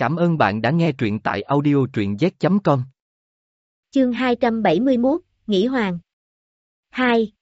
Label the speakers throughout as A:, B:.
A: Cảm ơn bạn đã nghe truyện tại audio truyện z.com.
B: Chương 271, Nghĩ Hoàng 2.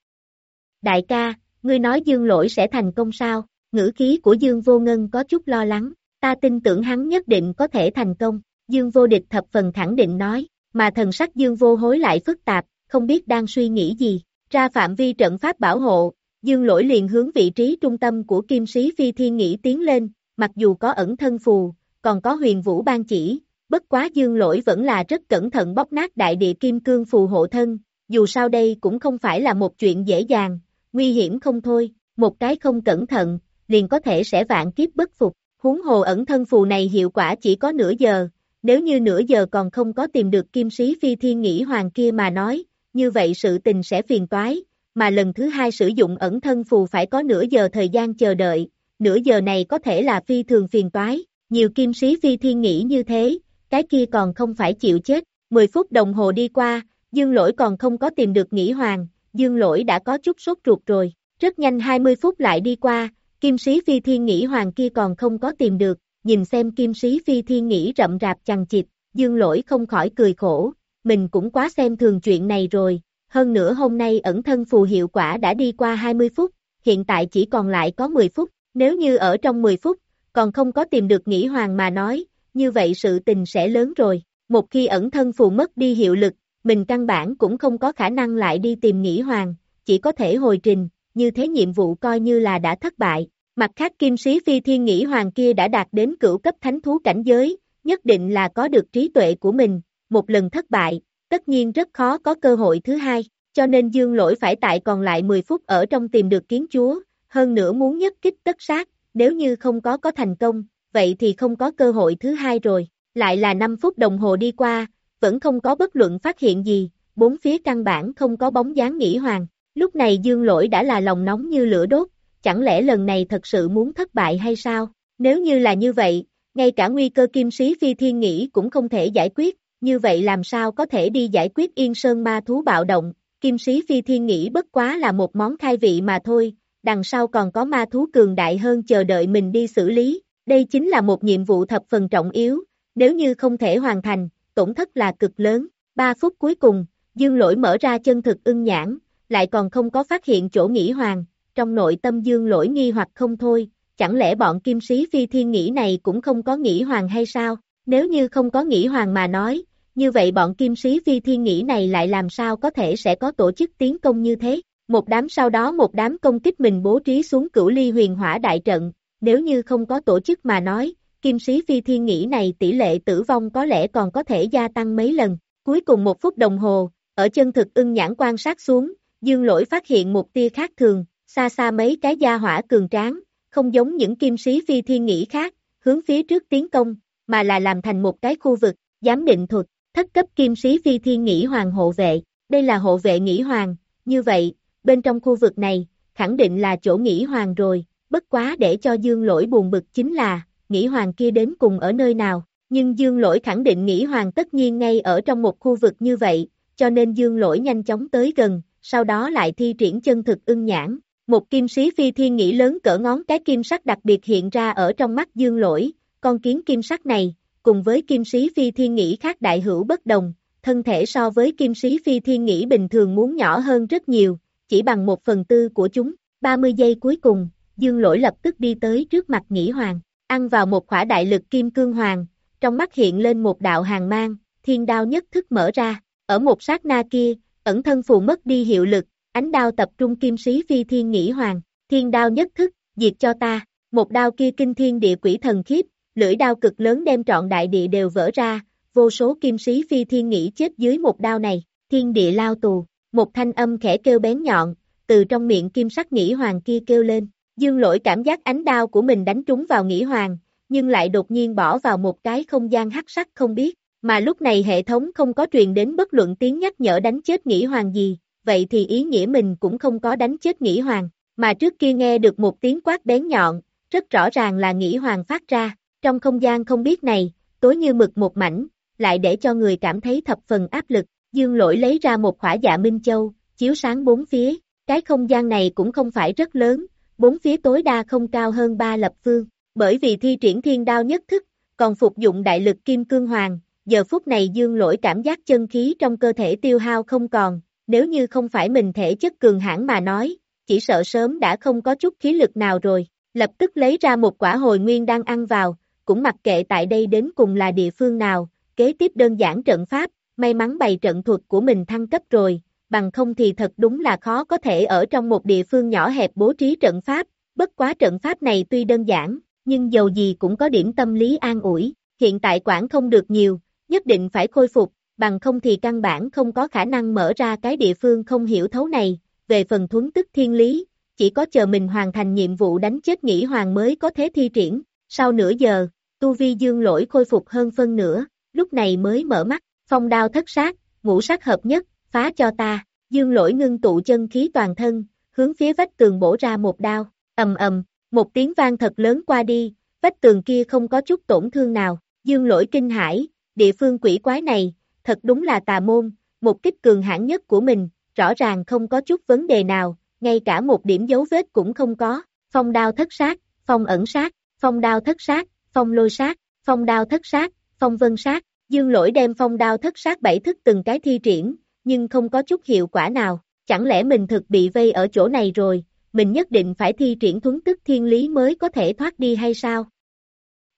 B: Đại ca, ngươi nói Dương lỗi sẽ thành công sao? Ngữ khí của Dương vô ngân có chút lo lắng, ta tin tưởng hắn nhất định có thể thành công. Dương vô địch thập phần khẳng định nói, mà thần sắc Dương vô hối lại phức tạp, không biết đang suy nghĩ gì. Ra phạm vi trận pháp bảo hộ, Dương lỗi liền hướng vị trí trung tâm của kim sĩ phi thiên nghĩ tiến lên, mặc dù có ẩn thân phù, còn có huyền vũ ban chỉ, bất quá dương lỗi vẫn là rất cẩn thận bóc nát đại địa kim cương phù hộ thân, dù sao đây cũng không phải là một chuyện dễ dàng, nguy hiểm không thôi, một cái không cẩn thận, liền có thể sẽ vạn kiếp bất phục, huống hồ ẩn thân phù này hiệu quả chỉ có nửa giờ, nếu như nửa giờ còn không có tìm được kim sĩ phi thiên nghĩ hoàng kia mà nói, như vậy sự tình sẽ phiền toái, mà lần thứ hai sử dụng ẩn thân phù phải có nửa giờ thời gian chờ đợi, nửa giờ này có thể là phi thường phiền toái, nhiều kim sĩ phi thiên nghĩ như thế, cái kia còn không phải chịu chết, 10 phút đồng hồ đi qua, dương lỗi còn không có tìm được nghỉ hoàng, dương lỗi đã có chút sốt ruột rồi, rất nhanh 20 phút lại đi qua, kim sĩ phi thiên nghĩ hoàng kia còn không có tìm được, nhìn xem kim sĩ phi thiên nghĩ rậm rạp chằng chịt, dương lỗi không khỏi cười khổ, mình cũng quá xem thường chuyện này rồi, hơn nữa hôm nay ẩn thân phù hiệu quả đã đi qua 20 phút, hiện tại chỉ còn lại có 10 phút, nếu như ở trong 10 phút, còn không có tìm được nghĩ hoàng mà nói, như vậy sự tình sẽ lớn rồi. Một khi ẩn thân phù mất đi hiệu lực, mình căn bản cũng không có khả năng lại đi tìm nghĩ hoàng, chỉ có thể hồi trình, như thế nhiệm vụ coi như là đã thất bại. Mặt khác kim sĩ phi thiên nghĩ hoàng kia đã đạt đến cửu cấp thánh thú cảnh giới, nhất định là có được trí tuệ của mình, một lần thất bại, tất nhiên rất khó có cơ hội thứ hai, cho nên dương lỗi phải tại còn lại 10 phút ở trong tìm được kiến chúa, hơn nữa muốn nhất kích tất sát, nếu như không có có thành công, vậy thì không có cơ hội thứ hai rồi, lại là 5 phút đồng hồ đi qua, vẫn không có bất luận phát hiện gì, bốn phía căn bản không có bóng dáng nghỉ hoàng, lúc này dương lỗi đã là lòng nóng như lửa đốt, chẳng lẽ lần này thật sự muốn thất bại hay sao, nếu như là như vậy, ngay cả nguy cơ kim sĩ phi thiên nghĩ cũng không thể giải quyết, như vậy làm sao có thể đi giải quyết yên sơn ma thú bạo động, kim sĩ phi thiên nghĩ bất quá là một món khai vị mà thôi, đằng sau còn có ma thú cường đại hơn chờ đợi mình đi xử lý, đây chính là một nhiệm vụ thập phần trọng yếu, nếu như không thể hoàn thành, tổn thất là cực lớn. 3 phút cuối cùng, Dương Lỗi mở ra chân thực ưng nhãn, lại còn không có phát hiện chỗ nghỉ hoàng, trong nội tâm Dương Lỗi nghi hoặc không thôi, chẳng lẽ bọn kim sĩ phi thiên nghĩ này cũng không có nghỉ hoàng hay sao? Nếu như không có nghỉ hoàng mà nói, như vậy bọn kim sĩ phi thiên nghĩ này lại làm sao có thể sẽ có tổ chức tiến công như thế? Một đám sau đó một đám công kích mình bố trí xuống cửu ly huyền hỏa đại trận, nếu như không có tổ chức mà nói, kim sĩ phi thiên nghĩ này tỷ lệ tử vong có lẽ còn có thể gia tăng mấy lần. Cuối cùng một phút đồng hồ, ở chân thực ưng nhãn quan sát xuống, dương lỗi phát hiện một tia khác thường, xa xa mấy cái gia hỏa cường tráng, không giống những kim sĩ phi thiên nghĩ khác, hướng phía trước tiến công, mà là làm thành một cái khu vực, giám định thuật, thất cấp kim sĩ phi thiên nghĩ hoàng hộ vệ, đây là hộ vệ nghĩ hoàng, như vậy, bên trong khu vực này, khẳng định là chỗ nghỉ hoàng rồi, bất quá để cho dương lỗi buồn bực chính là, nghỉ hoàng kia đến cùng ở nơi nào, nhưng dương lỗi khẳng định nghỉ hoàng tất nhiên ngay ở trong một khu vực như vậy, cho nên dương lỗi nhanh chóng tới gần, sau đó lại thi triển chân thực ưng nhãn. Một kim sĩ phi thiên nghĩ lớn cỡ ngón cái kim sắc đặc biệt hiện ra ở trong mắt dương lỗi, con kiến kim sắc này, cùng với kim sĩ phi thiên nghĩ khác đại hữu bất đồng, thân thể so với kim sĩ phi thiên nghĩ bình thường muốn nhỏ hơn rất nhiều, chỉ bằng một phần tư của chúng. 30 giây cuối cùng, Dương Lỗi lập tức đi tới trước mặt Nghĩ Hoàng, ăn vào một khỏa đại lực kim cương hoàng, trong mắt hiện lên một đạo hàng mang, thiên đao nhất thức mở ra, ở một sát na kia, ẩn thân phù mất đi hiệu lực, ánh đao tập trung kim sĩ phi thiên Nghĩ Hoàng, thiên đao nhất thức, diệt cho ta, một đao kia kinh thiên địa quỷ thần khiếp, lưỡi đao cực lớn đem trọn đại địa đều vỡ ra, vô số kim sĩ phi thiên nghĩ chết dưới một đao này, thiên địa lao tù, một thanh âm khẽ kêu bén nhọn, từ trong miệng kim sắc nghĩ hoàng kia kêu lên. Dương lỗi cảm giác ánh đao của mình đánh trúng vào nghĩ hoàng, nhưng lại đột nhiên bỏ vào một cái không gian hắc sắc không biết, mà lúc này hệ thống không có truyền đến bất luận tiếng nhắc nhở đánh chết nghĩ hoàng gì, vậy thì ý nghĩa mình cũng không có đánh chết nghĩ hoàng, mà trước kia nghe được một tiếng quát bén nhọn, rất rõ ràng là nghĩ hoàng phát ra, trong không gian không biết này, tối như mực một mảnh, lại để cho người cảm thấy thập phần áp lực, dương lỗi lấy ra một khỏa dạ Minh Châu, chiếu sáng bốn phía, cái không gian này cũng không phải rất lớn, bốn phía tối đa không cao hơn ba lập phương, bởi vì thi triển thiên đao nhất thức, còn phục dụng đại lực kim cương hoàng, giờ phút này dương lỗi cảm giác chân khí trong cơ thể tiêu hao không còn, nếu như không phải mình thể chất cường hãn mà nói, chỉ sợ sớm đã không có chút khí lực nào rồi, lập tức lấy ra một quả hồi nguyên đang ăn vào, cũng mặc kệ tại đây đến cùng là địa phương nào, kế tiếp đơn giản trận pháp, may mắn bày trận thuật của mình thăng cấp rồi, bằng không thì thật đúng là khó có thể ở trong một địa phương nhỏ hẹp bố trí trận pháp, bất quá trận pháp này tuy đơn giản, nhưng dầu gì cũng có điểm tâm lý an ủi, hiện tại quản không được nhiều, nhất định phải khôi phục, bằng không thì căn bản không có khả năng mở ra cái địa phương không hiểu thấu này, về phần thuấn tức thiên lý, chỉ có chờ mình hoàn thành nhiệm vụ đánh chết nghỉ hoàng mới có thế thi triển, sau nửa giờ, tu vi dương lỗi khôi phục hơn phân nửa, lúc này mới mở mắt, phong đao thất sát, ngũ sát hợp nhất, phá cho ta, dương lỗi ngưng tụ chân khí toàn thân, hướng phía vách tường bổ ra một đao, ầm ầm, một tiếng vang thật lớn qua đi, vách tường kia không có chút tổn thương nào, dương lỗi kinh hãi, địa phương quỷ quái này, thật đúng là tà môn, một kích cường hãn nhất của mình, rõ ràng không có chút vấn đề nào, ngay cả một điểm dấu vết cũng không có, phong đao thất sát, phong ẩn sát, phong đao thất sát, phong lôi sát, phong đao thất sát, phong vân sát, dương lỗi đem phong đao thất sát bảy thức từng cái thi triển, nhưng không có chút hiệu quả nào, chẳng lẽ mình thực bị vây ở chỗ này rồi, mình nhất định phải thi triển thuấn tức thiên lý mới có thể thoát đi hay sao?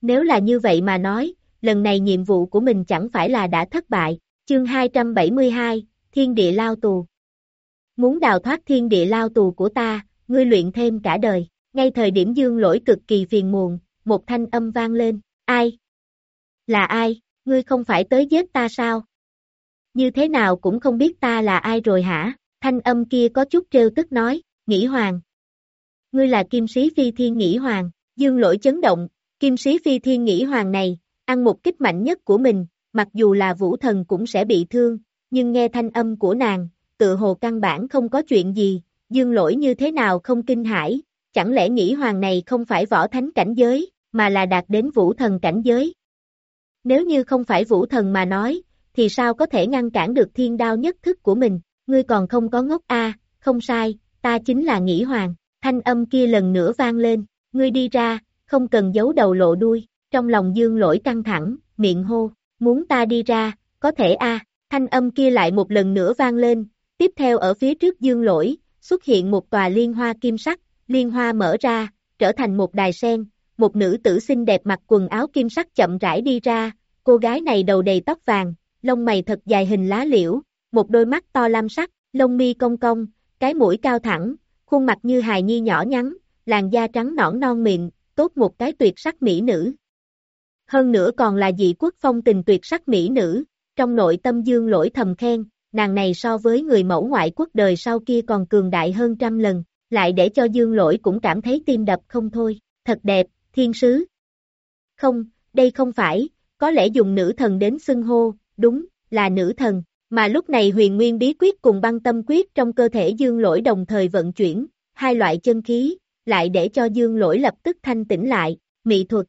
B: Nếu là như vậy mà nói, lần này nhiệm vụ của mình chẳng phải là đã thất bại, chương 272, Thiên địa lao tù. Muốn đào thoát thiên địa lao tù của ta, ngươi luyện thêm cả đời, ngay thời điểm dương lỗi cực kỳ phiền muộn, một thanh âm vang lên, ai? Là ai, ngươi không phải tới giết ta sao? Như thế nào cũng không biết ta là ai rồi hả? Thanh âm kia có chút trêu tức nói, nghĩ hoàng. Ngươi là kim sĩ phi thiên nghĩ hoàng, dương lỗi chấn động, kim sĩ phi thiên nghĩ hoàng này, ăn một kích mạnh nhất của mình, mặc dù là vũ thần cũng sẽ bị thương, nhưng nghe thanh âm của nàng, tự hồ căn bản không có chuyện gì, dương lỗi như thế nào không kinh hãi, chẳng lẽ nghĩ hoàng này không phải võ thánh cảnh giới, mà là đạt đến vũ thần cảnh giới. Nếu như không phải vũ thần mà nói, thì sao có thể ngăn cản được thiên đao nhất thức của mình, ngươi còn không có ngốc a không sai, ta chính là nghĩ hoàng, thanh âm kia lần nữa vang lên, ngươi đi ra, không cần giấu đầu lộ đuôi, trong lòng dương lỗi căng thẳng, miệng hô, muốn ta đi ra, có thể a thanh âm kia lại một lần nữa vang lên, tiếp theo ở phía trước dương lỗi, xuất hiện một tòa liên hoa kim sắc, liên hoa mở ra, trở thành một đài sen, một nữ tử xinh đẹp mặc quần áo kim sắc chậm rãi đi ra, cô gái này đầu đầy tóc vàng, lông mày thật dài hình lá liễu, một đôi mắt to lam sắc, lông mi cong cong, cái mũi cao thẳng, khuôn mặt như hài nhi nhỏ nhắn, làn da trắng nõn non miệng, tốt một cái tuyệt sắc mỹ nữ. Hơn nữa còn là dị quốc phong tình tuyệt sắc mỹ nữ, trong nội tâm dương lỗi thầm khen, nàng này so với người mẫu ngoại quốc đời sau kia còn cường đại hơn trăm lần, lại để cho dương lỗi cũng cảm thấy tim đập không thôi, thật đẹp, thiên sứ. Không, đây không phải, có lẽ dùng nữ thần đến xưng hô, đúng, là nữ thần, mà lúc này huyền nguyên bí quyết cùng băng tâm quyết trong cơ thể dương lỗi đồng thời vận chuyển, hai loại chân khí, lại để cho dương lỗi lập tức thanh tỉnh lại, mị thuật.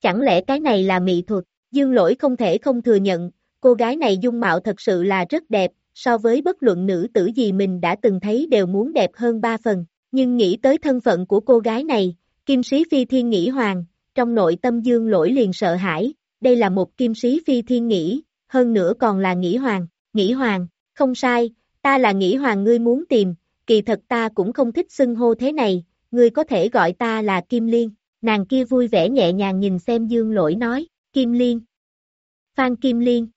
B: Chẳng lẽ cái này là mị thuật, dương lỗi không thể không thừa nhận, cô gái này dung mạo thật sự là rất đẹp, so với bất luận nữ tử gì mình đã từng thấy đều muốn đẹp hơn ba phần, nhưng nghĩ tới thân phận của cô gái này, kim sĩ phi thiên nghĩ hoàng, trong nội tâm dương lỗi liền sợ hãi, đây là một kim sĩ phi thiên nghĩ, hơn nữa còn là nghĩ hoàng, nghĩ hoàng, không sai, ta là nghĩ hoàng ngươi muốn tìm, kỳ thật ta cũng không thích xưng hô thế này, ngươi có thể gọi ta là Kim Liên, nàng kia vui vẻ nhẹ nhàng nhìn xem dương lỗi nói, Kim Liên, Phan Kim Liên.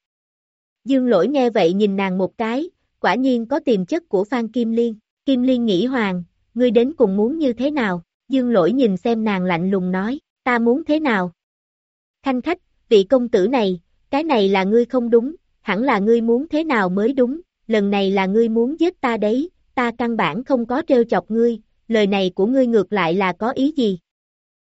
B: Dương lỗi nghe vậy nhìn nàng một cái, quả nhiên có tiềm chất của Phan Kim Liên, Kim Liên nghĩ hoàng, ngươi đến cùng muốn như thế nào, dương lỗi nhìn xem nàng lạnh lùng nói, ta muốn thế nào. Khanh khách, vị công tử này, cái này là ngươi không đúng, hẳn là ngươi muốn thế nào mới đúng, lần này là ngươi muốn giết ta đấy, ta căn bản không có trêu chọc ngươi, lời này của ngươi ngược lại là có ý gì?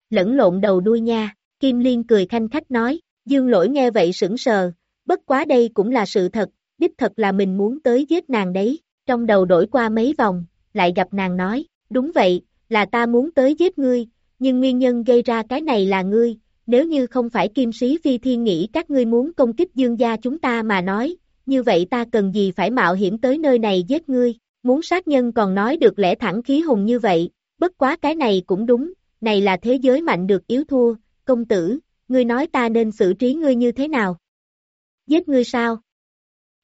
B: Lẫn lộn đầu đuôi nha, Kim Liên cười khanh khách nói, dương lỗi nghe vậy sững sờ, bất quá đây cũng là sự thật, đích thật là mình muốn tới giết nàng đấy, trong đầu đổi qua mấy vòng, lại gặp nàng nói, đúng vậy, là ta muốn tới giết ngươi, nhưng nguyên nhân gây ra cái này là ngươi, nếu như không phải kim sĩ phi thiên nghĩ các ngươi muốn công kích dương gia chúng ta mà nói, như vậy ta cần gì phải mạo hiểm tới nơi này giết ngươi, muốn sát nhân còn nói được lẽ thẳng khí hùng như vậy, bất quá cái này cũng đúng, này là thế giới mạnh được yếu thua, công tử, ngươi nói ta nên xử trí ngươi như thế nào? Giết ngươi sao?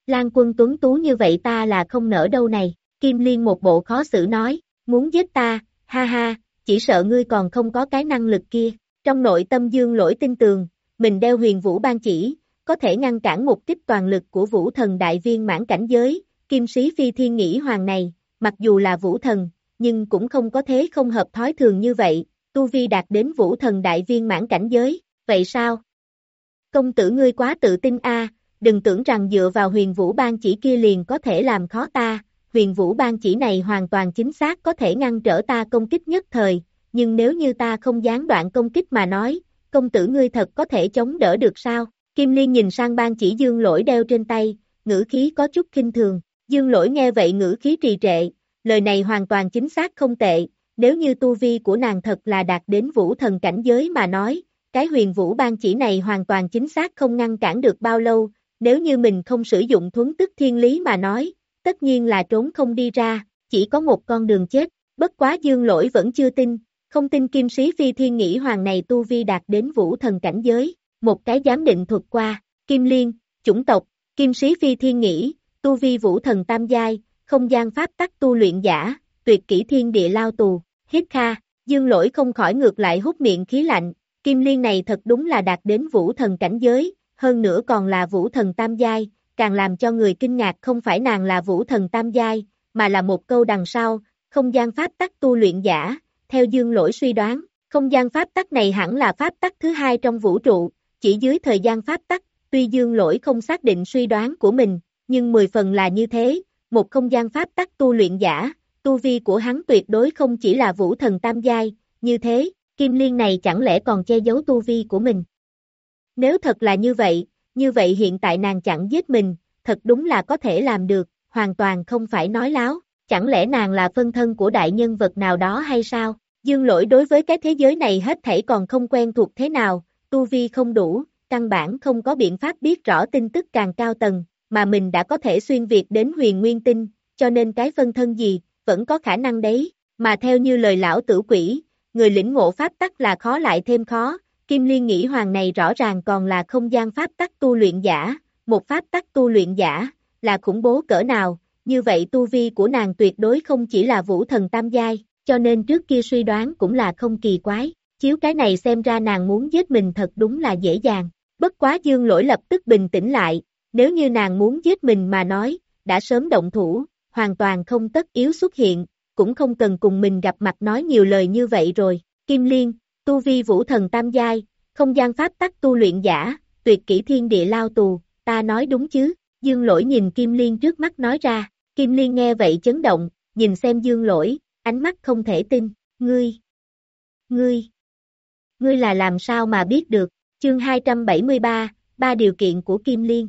B: Lan quân tuấn tú như vậy ta là không nỡ đâu này, Kim Liên một bộ khó xử nói, muốn giết ta, ha ha, chỉ sợ ngươi còn không có cái năng lực kia. Trong nội tâm dương lỗi tin tường, mình đeo huyền vũ ban chỉ, có thể ngăn cản một kích toàn lực của vũ thần đại viên mãn cảnh giới, kim sĩ phi thiên nghĩ hoàng này, mặc dù là vũ thần, nhưng cũng không có thế không hợp thói thường như vậy, tu vi đạt đến vũ thần đại viên mãn cảnh giới, vậy sao? Công tử ngươi quá tự tin a, đừng tưởng rằng dựa vào huyền vũ ban chỉ kia liền có thể làm khó ta, huyền vũ ban chỉ này hoàn toàn chính xác có thể ngăn trở ta công kích nhất thời, nhưng nếu như ta không gián đoạn công kích mà nói, công tử ngươi thật có thể chống đỡ được sao? Kim Liên nhìn sang ban chỉ dương lỗi đeo trên tay, ngữ khí có chút kinh thường, dương lỗi nghe vậy ngữ khí trì trệ, lời này hoàn toàn chính xác không tệ, nếu như tu vi của nàng thật là đạt đến vũ thần cảnh giới mà nói, cái huyền vũ ban chỉ này hoàn toàn chính xác không ngăn cản được bao lâu, nếu như mình không sử dụng thuấn tức thiên lý mà nói, tất nhiên là trốn không đi ra, chỉ có một con đường chết, bất quá dương lỗi vẫn chưa tin, không tin kim sĩ phi thiên nghĩ hoàng này tu vi đạt đến vũ thần cảnh giới, một cái giám định thuật qua, kim liên, chủng tộc, kim sĩ phi thiên nghĩ, tu vi vũ thần tam giai, không gian pháp tắc tu luyện giả, tuyệt kỹ thiên địa lao tù, hít kha, dương lỗi không khỏi ngược lại hút miệng khí lạnh, kim liên này thật đúng là đạt đến vũ thần cảnh giới, hơn nữa còn là vũ thần tam giai, càng làm cho người kinh ngạc không phải nàng là vũ thần tam giai, mà là một câu đằng sau, không gian pháp tắc tu luyện giả, theo dương lỗi suy đoán, không gian pháp tắc này hẳn là pháp tắc thứ hai trong vũ trụ, chỉ dưới thời gian pháp tắc, tuy dương lỗi không xác định suy đoán của mình, nhưng 10 phần là như thế, một không gian pháp tắc tu luyện giả, tu vi của hắn tuyệt đối không chỉ là vũ thần tam giai, như thế, kim liên này chẳng lẽ còn che giấu tu vi của mình. Nếu thật là như vậy, như vậy hiện tại nàng chẳng giết mình, thật đúng là có thể làm được, hoàn toàn không phải nói láo, chẳng lẽ nàng là phân thân của đại nhân vật nào đó hay sao? Dương lỗi đối với cái thế giới này hết thảy còn không quen thuộc thế nào, tu vi không đủ, căn bản không có biện pháp biết rõ tin tức càng cao tầng, mà mình đã có thể xuyên Việt đến huyền nguyên tinh, cho nên cái phân thân gì, vẫn có khả năng đấy, mà theo như lời lão tử quỷ, người lĩnh ngộ pháp tắc là khó lại thêm khó, Kim Liên nghĩ hoàng này rõ ràng còn là không gian pháp tắc tu luyện giả, một pháp tắc tu luyện giả, là khủng bố cỡ nào, như vậy tu vi của nàng tuyệt đối không chỉ là vũ thần tam giai, cho nên trước kia suy đoán cũng là không kỳ quái, chiếu cái này xem ra nàng muốn giết mình thật đúng là dễ dàng, bất quá dương lỗi lập tức bình tĩnh lại, nếu như nàng muốn giết mình mà nói, đã sớm động thủ, hoàn toàn không tất yếu xuất hiện, cũng không cần cùng mình gặp mặt nói nhiều lời như vậy rồi, Kim Liên, tu vi vũ thần tam giai, không gian pháp tắc tu luyện giả, tuyệt kỹ thiên địa lao tù, ta nói đúng chứ, dương lỗi nhìn Kim Liên trước mắt nói ra, Kim Liên nghe vậy chấn động, nhìn xem dương lỗi, ánh mắt không thể tin, ngươi, ngươi, ngươi là làm sao mà biết được, chương 273, ba điều kiện của Kim Liên.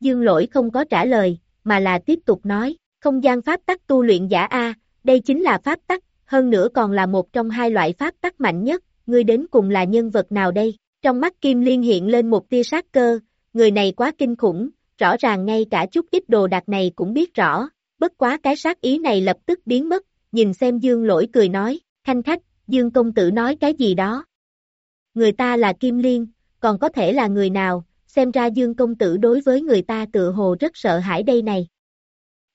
B: Dương lỗi không có trả lời, mà là tiếp tục nói, không gian pháp tắc tu luyện giả A, đây chính là pháp tắc, hơn nữa còn là một trong hai loại pháp tắc mạnh nhất, ngươi đến cùng là nhân vật nào đây? Trong mắt Kim Liên hiện lên một tia sát cơ, người này quá kinh khủng, rõ ràng ngay cả chút ít đồ đạc này cũng biết rõ, bất quá cái sát ý này lập tức biến mất, nhìn xem Dương lỗi cười nói, khanh khách, Dương công tử nói cái gì đó. Người ta là Kim Liên, còn có thể là người nào, xem ra Dương công tử đối với người ta tự hồ rất sợ hãi đây này.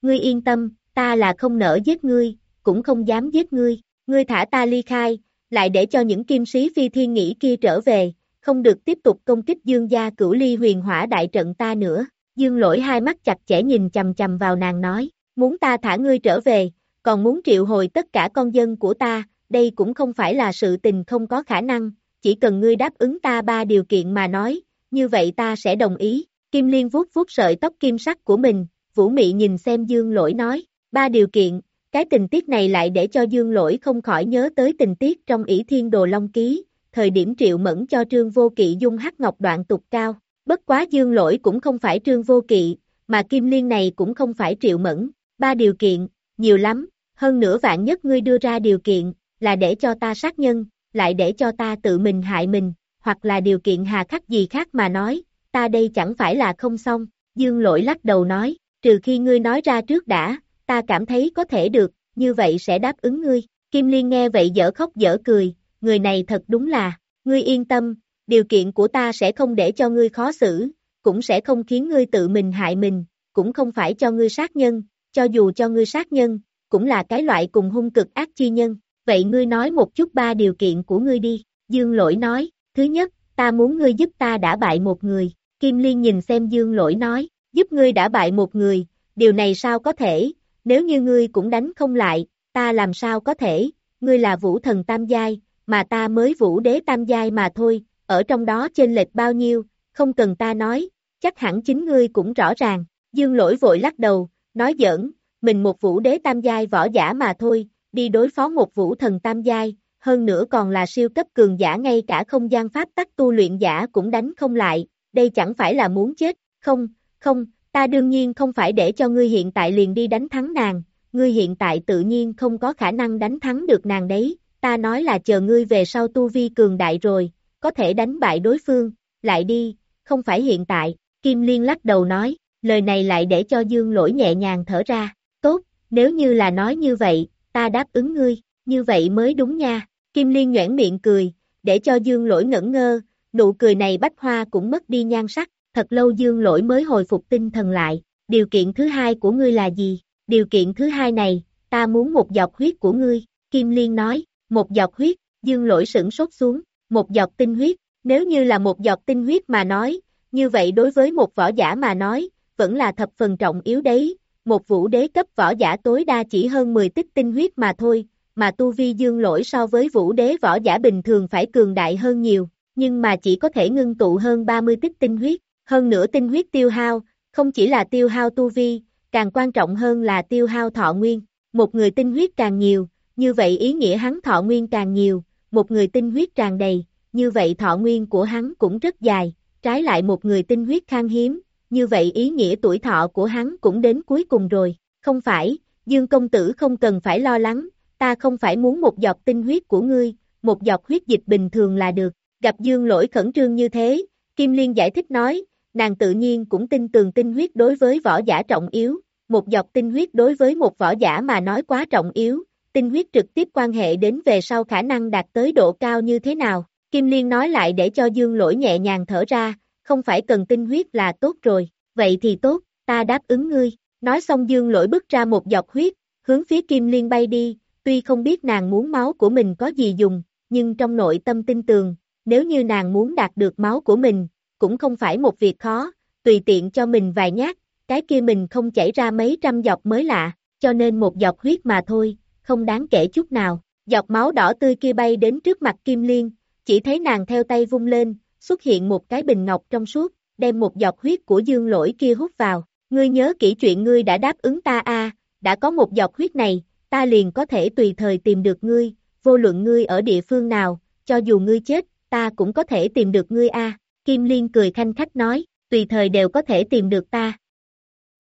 B: Ngươi yên tâm, ta là không nỡ giết ngươi, cũng không dám giết ngươi, ngươi thả ta ly khai, lại để cho những kim sĩ phi thiên nghĩ kia trở về, không được tiếp tục công kích dương gia cửu ly huyền hỏa đại trận ta nữa. Dương lỗi hai mắt chặt chẽ nhìn chầm chầm vào nàng nói, muốn ta thả ngươi trở về, còn muốn triệu hồi tất cả con dân của ta, đây cũng không phải là sự tình không có khả năng, chỉ cần ngươi đáp ứng ta ba điều kiện mà nói, như vậy ta sẽ đồng ý. Kim Liên vuốt vuốt sợi tóc kim sắc của mình, Vũ Mị nhìn xem Dương Lỗi nói, ba điều kiện, cái tình tiết này lại để cho Dương Lỗi không khỏi nhớ tới tình tiết trong ỷ thiên đồ long ký, thời điểm triệu mẫn cho trương vô kỵ dung hắc ngọc đoạn tục cao. Bất quá Dương Lỗi cũng không phải trương vô kỵ, mà kim liên này cũng không phải triệu mẫn. Ba điều kiện, nhiều lắm, hơn nữa vạn nhất ngươi đưa ra điều kiện, là để cho ta sát nhân, lại để cho ta tự mình hại mình, hoặc là điều kiện hà khắc gì khác mà nói, ta đây chẳng phải là không xong. Dương Lỗi lắc đầu nói, trừ khi ngươi nói ra trước đã, ta cảm thấy có thể được, như vậy sẽ đáp ứng ngươi. Kim Liên nghe vậy dở khóc dở cười, người này thật đúng là, ngươi yên tâm, điều kiện của ta sẽ không để cho ngươi khó xử, cũng sẽ không khiến ngươi tự mình hại mình, cũng không phải cho ngươi sát nhân, cho dù cho ngươi sát nhân, cũng là cái loại cùng hung cực ác chi nhân, vậy ngươi nói một chút ba điều kiện của ngươi đi, Dương Lỗi nói, thứ nhất, ta muốn ngươi giúp ta đã bại một người, Kim Liên nhìn xem Dương Lỗi nói, giúp ngươi đã bại một người, điều này sao có thể, nếu như ngươi cũng đánh không lại, ta làm sao có thể, ngươi là vũ thần tam giai, mà ta mới vũ đế tam giai mà thôi, ở trong đó trên lệch bao nhiêu, không cần ta nói, chắc hẳn chính ngươi cũng rõ ràng, dương lỗi vội lắc đầu, nói giỡn, mình một vũ đế tam giai võ giả mà thôi, đi đối phó một vũ thần tam giai, hơn nữa còn là siêu cấp cường giả ngay cả không gian pháp tắc tu luyện giả cũng đánh không lại, đây chẳng phải là muốn chết, không, không, ta đương nhiên không phải để cho ngươi hiện tại liền đi đánh thắng nàng, ngươi hiện tại tự nhiên không có khả năng đánh thắng được nàng đấy, ta nói là chờ ngươi về sau tu vi cường đại rồi, có thể đánh bại đối phương, lại đi, không phải hiện tại, Kim Liên lắc đầu nói, lời này lại để cho Dương lỗi nhẹ nhàng thở ra, tốt, nếu như là nói như vậy, ta đáp ứng ngươi, như vậy mới đúng nha, Kim Liên nhoảng miệng cười, để cho Dương lỗi ngẩn ngơ, nụ cười này bách hoa cũng mất đi nhan sắc, thật lâu Dương lỗi mới hồi phục tinh thần lại, điều kiện thứ hai của ngươi là gì? Điều kiện thứ hai này, ta muốn một giọt huyết của ngươi, Kim Liên nói, một giọt huyết, Dương lỗi sửng sốt xuống, một giọt tinh huyết, nếu như là một giọt tinh huyết mà nói, như vậy đối với một võ giả mà nói, vẫn là thập phần trọng yếu đấy, một vũ đế cấp võ giả tối đa chỉ hơn 10 tích tinh huyết mà thôi, mà tu vi dương lỗi so với vũ đế võ giả bình thường phải cường đại hơn nhiều, nhưng mà chỉ có thể ngưng tụ hơn 30 tích tinh huyết, hơn nữa tinh huyết tiêu hao, không chỉ là tiêu hao tu vi, càng quan trọng hơn là tiêu hao thọ nguyên, một người tinh huyết càng nhiều, như vậy ý nghĩa hắn thọ nguyên càng nhiều, một người tinh huyết tràn đầy, như vậy thọ nguyên của hắn cũng rất dài, trái lại một người tinh huyết khan hiếm, như vậy ý nghĩa tuổi thọ của hắn cũng đến cuối cùng rồi, không phải, Dương công tử không cần phải lo lắng, ta không phải muốn một giọt tinh huyết của ngươi, một giọt huyết dịch bình thường là được, gặp Dương lỗi khẩn trương như thế, Kim Liên giải thích nói, nàng tự nhiên cũng tin tường tinh huyết đối với võ giả trọng yếu, một giọt tinh huyết đối với một võ giả mà nói quá trọng yếu, tinh huyết trực tiếp quan hệ đến về sau khả năng đạt tới độ cao như thế nào. Kim Liên nói lại để cho Dương lỗi nhẹ nhàng thở ra, không phải cần tinh huyết là tốt rồi, vậy thì tốt, ta đáp ứng ngươi. Nói xong Dương lỗi bước ra một giọt huyết, hướng phía Kim Liên bay đi, tuy không biết nàng muốn máu của mình có gì dùng, nhưng trong nội tâm tin tường, nếu như nàng muốn đạt được máu của mình, cũng không phải một việc khó, tùy tiện cho mình vài nhát, cái kia mình không chảy ra mấy trăm giọt mới lạ, cho nên một giọt huyết mà thôi, không đáng kể chút nào. Giọt máu đỏ tươi kia bay đến trước mặt Kim Liên, chỉ thấy nàng theo tay vung lên, xuất hiện một cái bình ngọc trong suốt, đem một giọt huyết của dương lỗi kia hút vào. Ngươi nhớ kỹ chuyện ngươi đã đáp ứng ta a, đã có một giọt huyết này, ta liền có thể tùy thời tìm được ngươi, vô luận ngươi ở địa phương nào, cho dù ngươi chết, ta cũng có thể tìm được ngươi a. Kim Liên cười khanh khách nói, tùy thời đều có thể tìm được ta.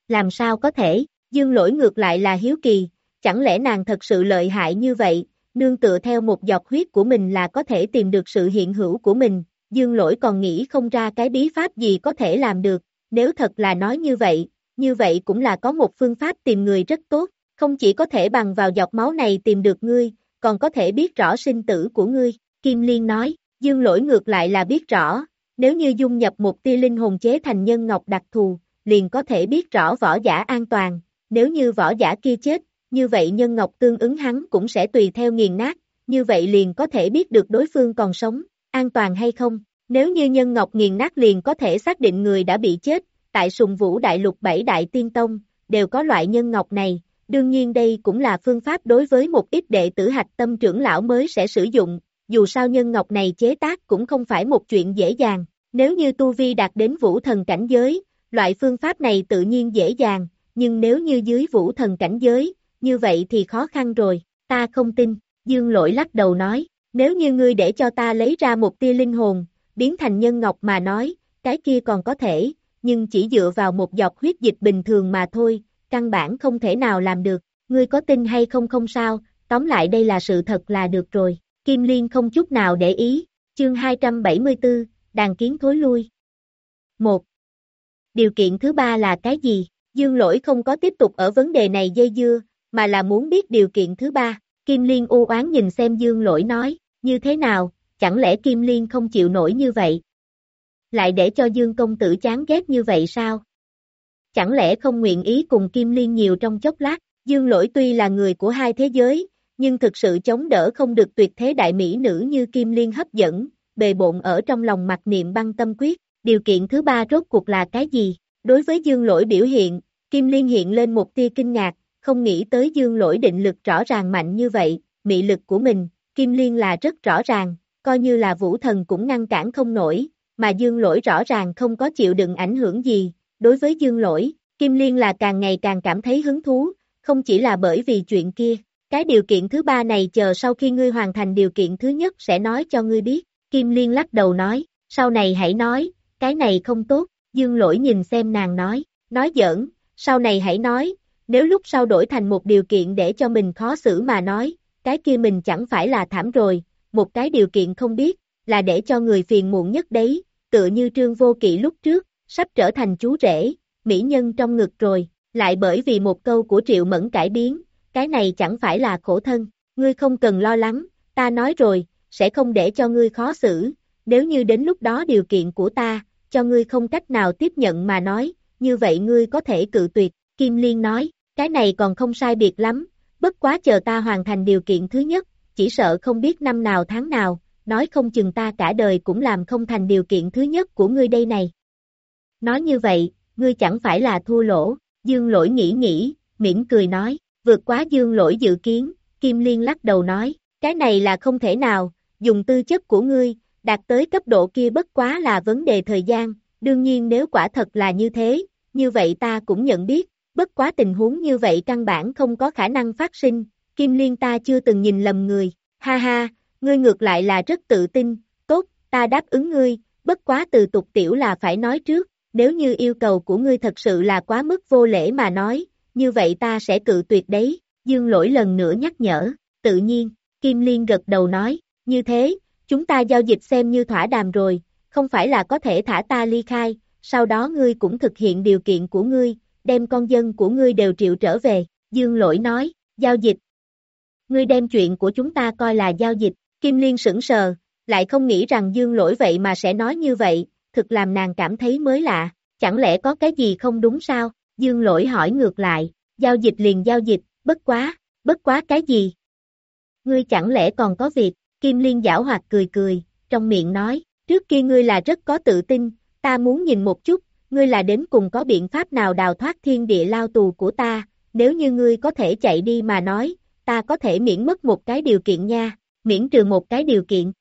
B: Làm sao có thể, dương lỗi ngược lại là hiếu kỳ, chẳng lẽ nàng thật sự lợi hại như vậy, nương tựa theo một giọt huyết của mình là có thể tìm được sự hiện hữu của mình, dương lỗi còn nghĩ không ra cái bí pháp gì có thể làm được, nếu thật là nói như vậy, như vậy cũng là có một phương pháp tìm người rất tốt, không chỉ có thể bằng vào giọt máu này tìm được ngươi, còn có thể biết rõ sinh tử của ngươi, Kim Liên nói, dương lỗi ngược lại là biết rõ, nếu như dung nhập một tia linh hồn chế thành nhân ngọc đặc thù, liền có thể biết rõ võ giả an toàn, nếu như võ giả kia chết, như vậy nhân ngọc tương ứng hắn cũng sẽ tùy theo nghiền nát, như vậy liền có thể biết được đối phương còn sống, an toàn hay không. Nếu như nhân ngọc nghiền nát liền có thể xác định người đã bị chết, tại sùng vũ đại lục bảy đại tiên tông, đều có loại nhân ngọc này, đương nhiên đây cũng là phương pháp đối với một ít đệ tử hạch tâm trưởng lão mới sẽ sử dụng, dù sao nhân ngọc này chế tác cũng không phải một chuyện dễ dàng, nếu như tu vi đạt đến vũ thần cảnh giới, loại phương pháp này tự nhiên dễ dàng, nhưng nếu như dưới vũ thần cảnh giới, như vậy thì khó khăn rồi, ta không tin, dương lỗi lắc đầu nói, nếu như ngươi để cho ta lấy ra một tia linh hồn, biến thành nhân ngọc mà nói, cái kia còn có thể, nhưng chỉ dựa vào một giọt huyết dịch bình thường mà thôi, căn bản không thể nào làm được, ngươi có tin hay không không sao, tóm lại đây là sự thật là được rồi, Kim Liên không chút nào để ý, chương 274, đàn kiến thối lui. 1. Điều kiện thứ ba là cái gì? Dương lỗi không có tiếp tục ở vấn đề này dây dưa, mà là muốn biết điều kiện thứ ba. Kim Liên u oán nhìn xem Dương lỗi nói, như thế nào, chẳng lẽ Kim Liên không chịu nổi như vậy? Lại để cho Dương công tử chán ghét như vậy sao? Chẳng lẽ không nguyện ý cùng Kim Liên nhiều trong chốc lát? Dương lỗi tuy là người của hai thế giới, nhưng thực sự chống đỡ không được tuyệt thế đại mỹ nữ như Kim Liên hấp dẫn, bề bộn ở trong lòng mặt niệm băng tâm quyết. Điều kiện thứ ba rốt cuộc là cái gì? Đối với Dương lỗi biểu hiện, Kim Liên hiện lên một tia kinh ngạc, không nghĩ tới Dương lỗi định lực rõ ràng mạnh như vậy, mị lực của mình, Kim Liên là rất rõ ràng, coi như là vũ thần cũng ngăn cản không nổi, mà Dương lỗi rõ ràng không có chịu đựng ảnh hưởng gì, đối với Dương lỗi, Kim Liên là càng ngày càng cảm thấy hứng thú, không chỉ là bởi vì chuyện kia, cái điều kiện thứ ba này chờ sau khi ngươi hoàn thành điều kiện thứ nhất sẽ nói cho ngươi biết, Kim Liên lắc đầu nói, sau này hãy nói, cái này không tốt, Dương lỗi nhìn xem nàng nói, nói giỡn, sau này hãy nói, nếu lúc sau đổi thành một điều kiện để cho mình khó xử mà nói, cái kia mình chẳng phải là thảm rồi, một cái điều kiện không biết, là để cho người phiền muộn nhất đấy, tựa như trương vô kỵ lúc trước, sắp trở thành chú rể, mỹ nhân trong ngực rồi, lại bởi vì một câu của triệu mẫn cải biến, cái này chẳng phải là khổ thân, ngươi không cần lo lắng, ta nói rồi, sẽ không để cho ngươi khó xử, nếu như đến lúc đó điều kiện của ta, cho ngươi không cách nào tiếp nhận mà nói, như vậy ngươi có thể cự tuyệt, Kim Liên nói, cái này còn không sai biệt lắm, bất quá chờ ta hoàn thành điều kiện thứ nhất, chỉ sợ không biết năm nào tháng nào, nói không chừng ta cả đời cũng làm không thành điều kiện thứ nhất của ngươi đây này. Nói như vậy, ngươi chẳng phải là thua lỗ, dương lỗi nghĩ nghĩ, mỉm cười nói, vượt quá dương lỗi dự kiến, Kim Liên lắc đầu nói, cái này là không thể nào, dùng tư chất của ngươi, đạt tới cấp độ kia bất quá là vấn đề thời gian, đương nhiên nếu quả thật là như thế, như vậy ta cũng nhận biết, bất quá tình huống như vậy căn bản không có khả năng phát sinh, Kim Liên ta chưa từng nhìn lầm người, ha ha, ngươi ngược lại là rất tự tin, tốt, ta đáp ứng ngươi, bất quá từ tục tiểu là phải nói trước, nếu như yêu cầu của ngươi thật sự là quá mức vô lễ mà nói, như vậy ta sẽ cự tuyệt đấy, Dương lỗi lần nữa nhắc nhở, tự nhiên, Kim Liên gật đầu nói, như thế, chúng ta giao dịch xem như thỏa đàm rồi, không phải là có thể thả ta ly khai, sau đó ngươi cũng thực hiện điều kiện của ngươi, đem con dân của ngươi đều triệu trở về, Dương lỗi nói, giao dịch. Ngươi đem chuyện của chúng ta coi là giao dịch, Kim Liên sững sờ, lại không nghĩ rằng Dương lỗi vậy mà sẽ nói như vậy, thực làm nàng cảm thấy mới lạ, chẳng lẽ có cái gì không đúng sao, Dương lỗi hỏi ngược lại, giao dịch liền giao dịch, bất quá, bất quá cái gì? Ngươi chẳng lẽ còn có việc, Kim Liên giảo hoạt cười cười, trong miệng nói, trước kia ngươi là rất có tự tin, ta muốn nhìn một chút, ngươi là đến cùng có biện pháp nào đào thoát thiên địa lao tù của ta, nếu như ngươi có thể chạy đi mà nói, ta có thể miễn mất một cái điều kiện nha, miễn trừ một cái điều kiện.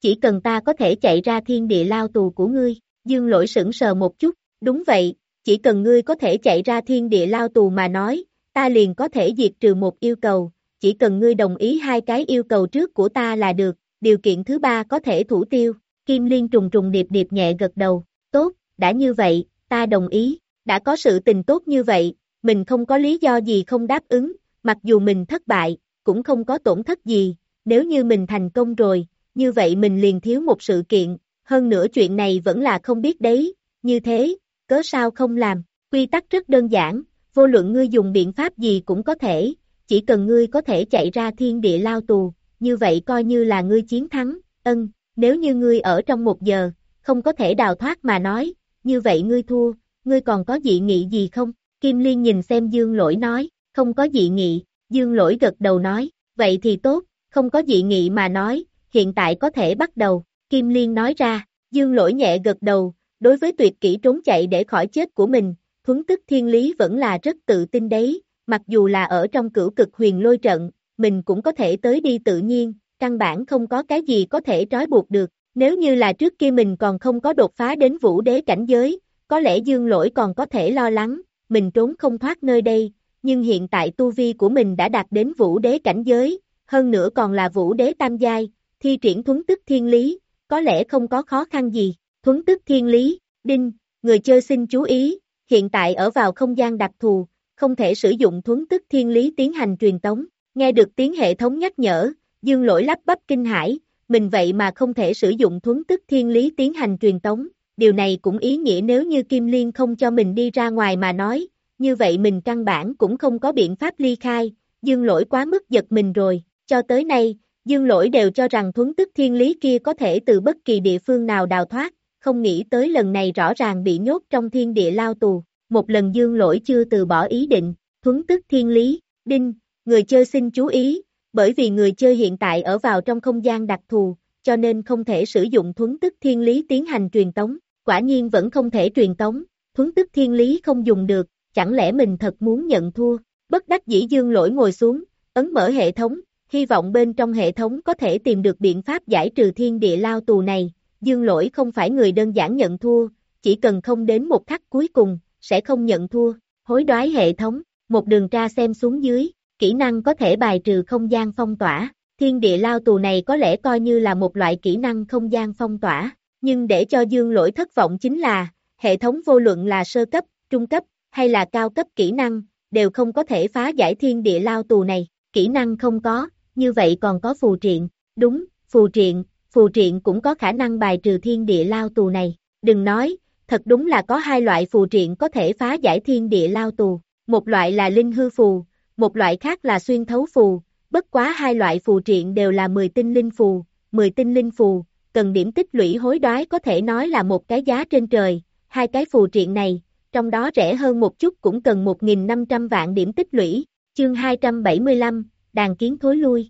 B: Chỉ cần ta có thể chạy ra thiên địa lao tù của ngươi, dương lỗi sững sờ một chút, đúng vậy, chỉ cần ngươi có thể chạy ra thiên địa lao tù mà nói, ta liền có thể diệt trừ một yêu cầu, chỉ cần ngươi đồng ý hai cái yêu cầu trước của ta là được, điều kiện thứ ba có thể thủ tiêu, Kim Liên trùng trùng điệp điệp nhẹ gật đầu, tốt, đã như vậy, ta đồng ý, đã có sự tình tốt như vậy, mình không có lý do gì không đáp ứng, mặc dù mình thất bại, cũng không có tổn thất gì, nếu như mình thành công rồi, như vậy mình liền thiếu một sự kiện, hơn nữa chuyện này vẫn là không biết đấy, như thế, cớ sao không làm, quy tắc rất đơn giản, vô luận ngươi dùng biện pháp gì cũng có thể, chỉ cần ngươi có thể chạy ra thiên địa lao tù, như vậy coi như là ngươi chiến thắng, ân, nếu như ngươi ở trong một giờ, không có thể đào thoát mà nói, như vậy ngươi thua, ngươi còn có dị nghị gì không? Kim Liên nhìn xem Dương Lỗi nói, không có dị nghị, Dương Lỗi gật đầu nói, vậy thì tốt, không có dị nghị mà nói, hiện tại có thể bắt đầu, Kim Liên nói ra, Dương Lỗi nhẹ gật đầu, đối với tuyệt kỹ trốn chạy để khỏi chết của mình, thuấn tức thiên lý vẫn là rất tự tin đấy, mặc dù là ở trong cửu cực huyền lôi trận, mình cũng có thể tới đi tự nhiên, căn bản không có cái gì có thể trói buộc được, nếu như là trước kia mình còn không có đột phá đến vũ đế cảnh giới, có lẽ dương lỗi còn có thể lo lắng, mình trốn không thoát nơi đây, nhưng hiện tại tu vi của mình đã đạt đến vũ đế cảnh giới, hơn nữa còn là vũ đế tam giai, thi triển thuấn tức thiên lý, có lẽ không có khó khăn gì, thuấn tức thiên lý, đinh, người chơi xin chú ý, hiện tại ở vào không gian đặc thù, không thể sử dụng thuấn tức thiên lý tiến hành truyền tống, nghe được tiếng hệ thống nhắc nhở, dương lỗi lắp bắp kinh hải, mình vậy mà không thể sử dụng thuấn tức thiên lý tiến hành truyền tống, điều này cũng ý nghĩa nếu như Kim Liên không cho mình đi ra ngoài mà nói, như vậy mình căn bản cũng không có biện pháp ly khai, dương lỗi quá mức giật mình rồi, cho tới nay, Dương lỗi đều cho rằng thuấn tức thiên lý kia có thể từ bất kỳ địa phương nào đào thoát, không nghĩ tới lần này rõ ràng bị nhốt trong thiên địa lao tù. Một lần dương lỗi chưa từ bỏ ý định, thuấn tức thiên lý, đinh, người chơi xin chú ý, bởi vì người chơi hiện tại ở vào trong không gian đặc thù, cho nên không thể sử dụng thuấn tức thiên lý tiến hành truyền tống, quả nhiên vẫn không thể truyền tống, thuấn tức thiên lý không dùng được, chẳng lẽ mình thật muốn nhận thua, bất đắc dĩ dương lỗi ngồi xuống, ấn mở hệ thống, hy vọng bên trong hệ thống có thể tìm được biện pháp giải trừ thiên địa lao tù này, dương lỗi không phải người đơn giản nhận thua, chỉ cần không đến một khắc cuối cùng, sẽ không nhận thua, hối đoái hệ thống, một đường tra xem xuống dưới, kỹ năng có thể bài trừ không gian phong tỏa, thiên địa lao tù này có lẽ coi như là một loại kỹ năng không gian phong tỏa, nhưng để cho dương lỗi thất vọng chính là, hệ thống vô luận là sơ cấp, trung cấp, hay là cao cấp kỹ năng, đều không có thể phá giải thiên địa lao tù này, kỹ năng không có, như vậy còn có phù triện, đúng, phù triện, phù triện cũng có khả năng bài trừ thiên địa lao tù này, đừng nói, thật đúng là có hai loại phù triện có thể phá giải thiên địa lao tù, một loại là linh hư phù, một loại khác là xuyên thấu phù, bất quá hai loại phù triện đều là 10 tinh linh phù, 10 tinh linh phù, cần điểm tích lũy hối đoái có thể nói là một cái giá trên trời, hai cái phù triện này, trong đó rẻ hơn một chút cũng cần 1.500 vạn điểm tích lũy, chương 275, đàn kiến thối lui.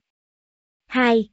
B: 2.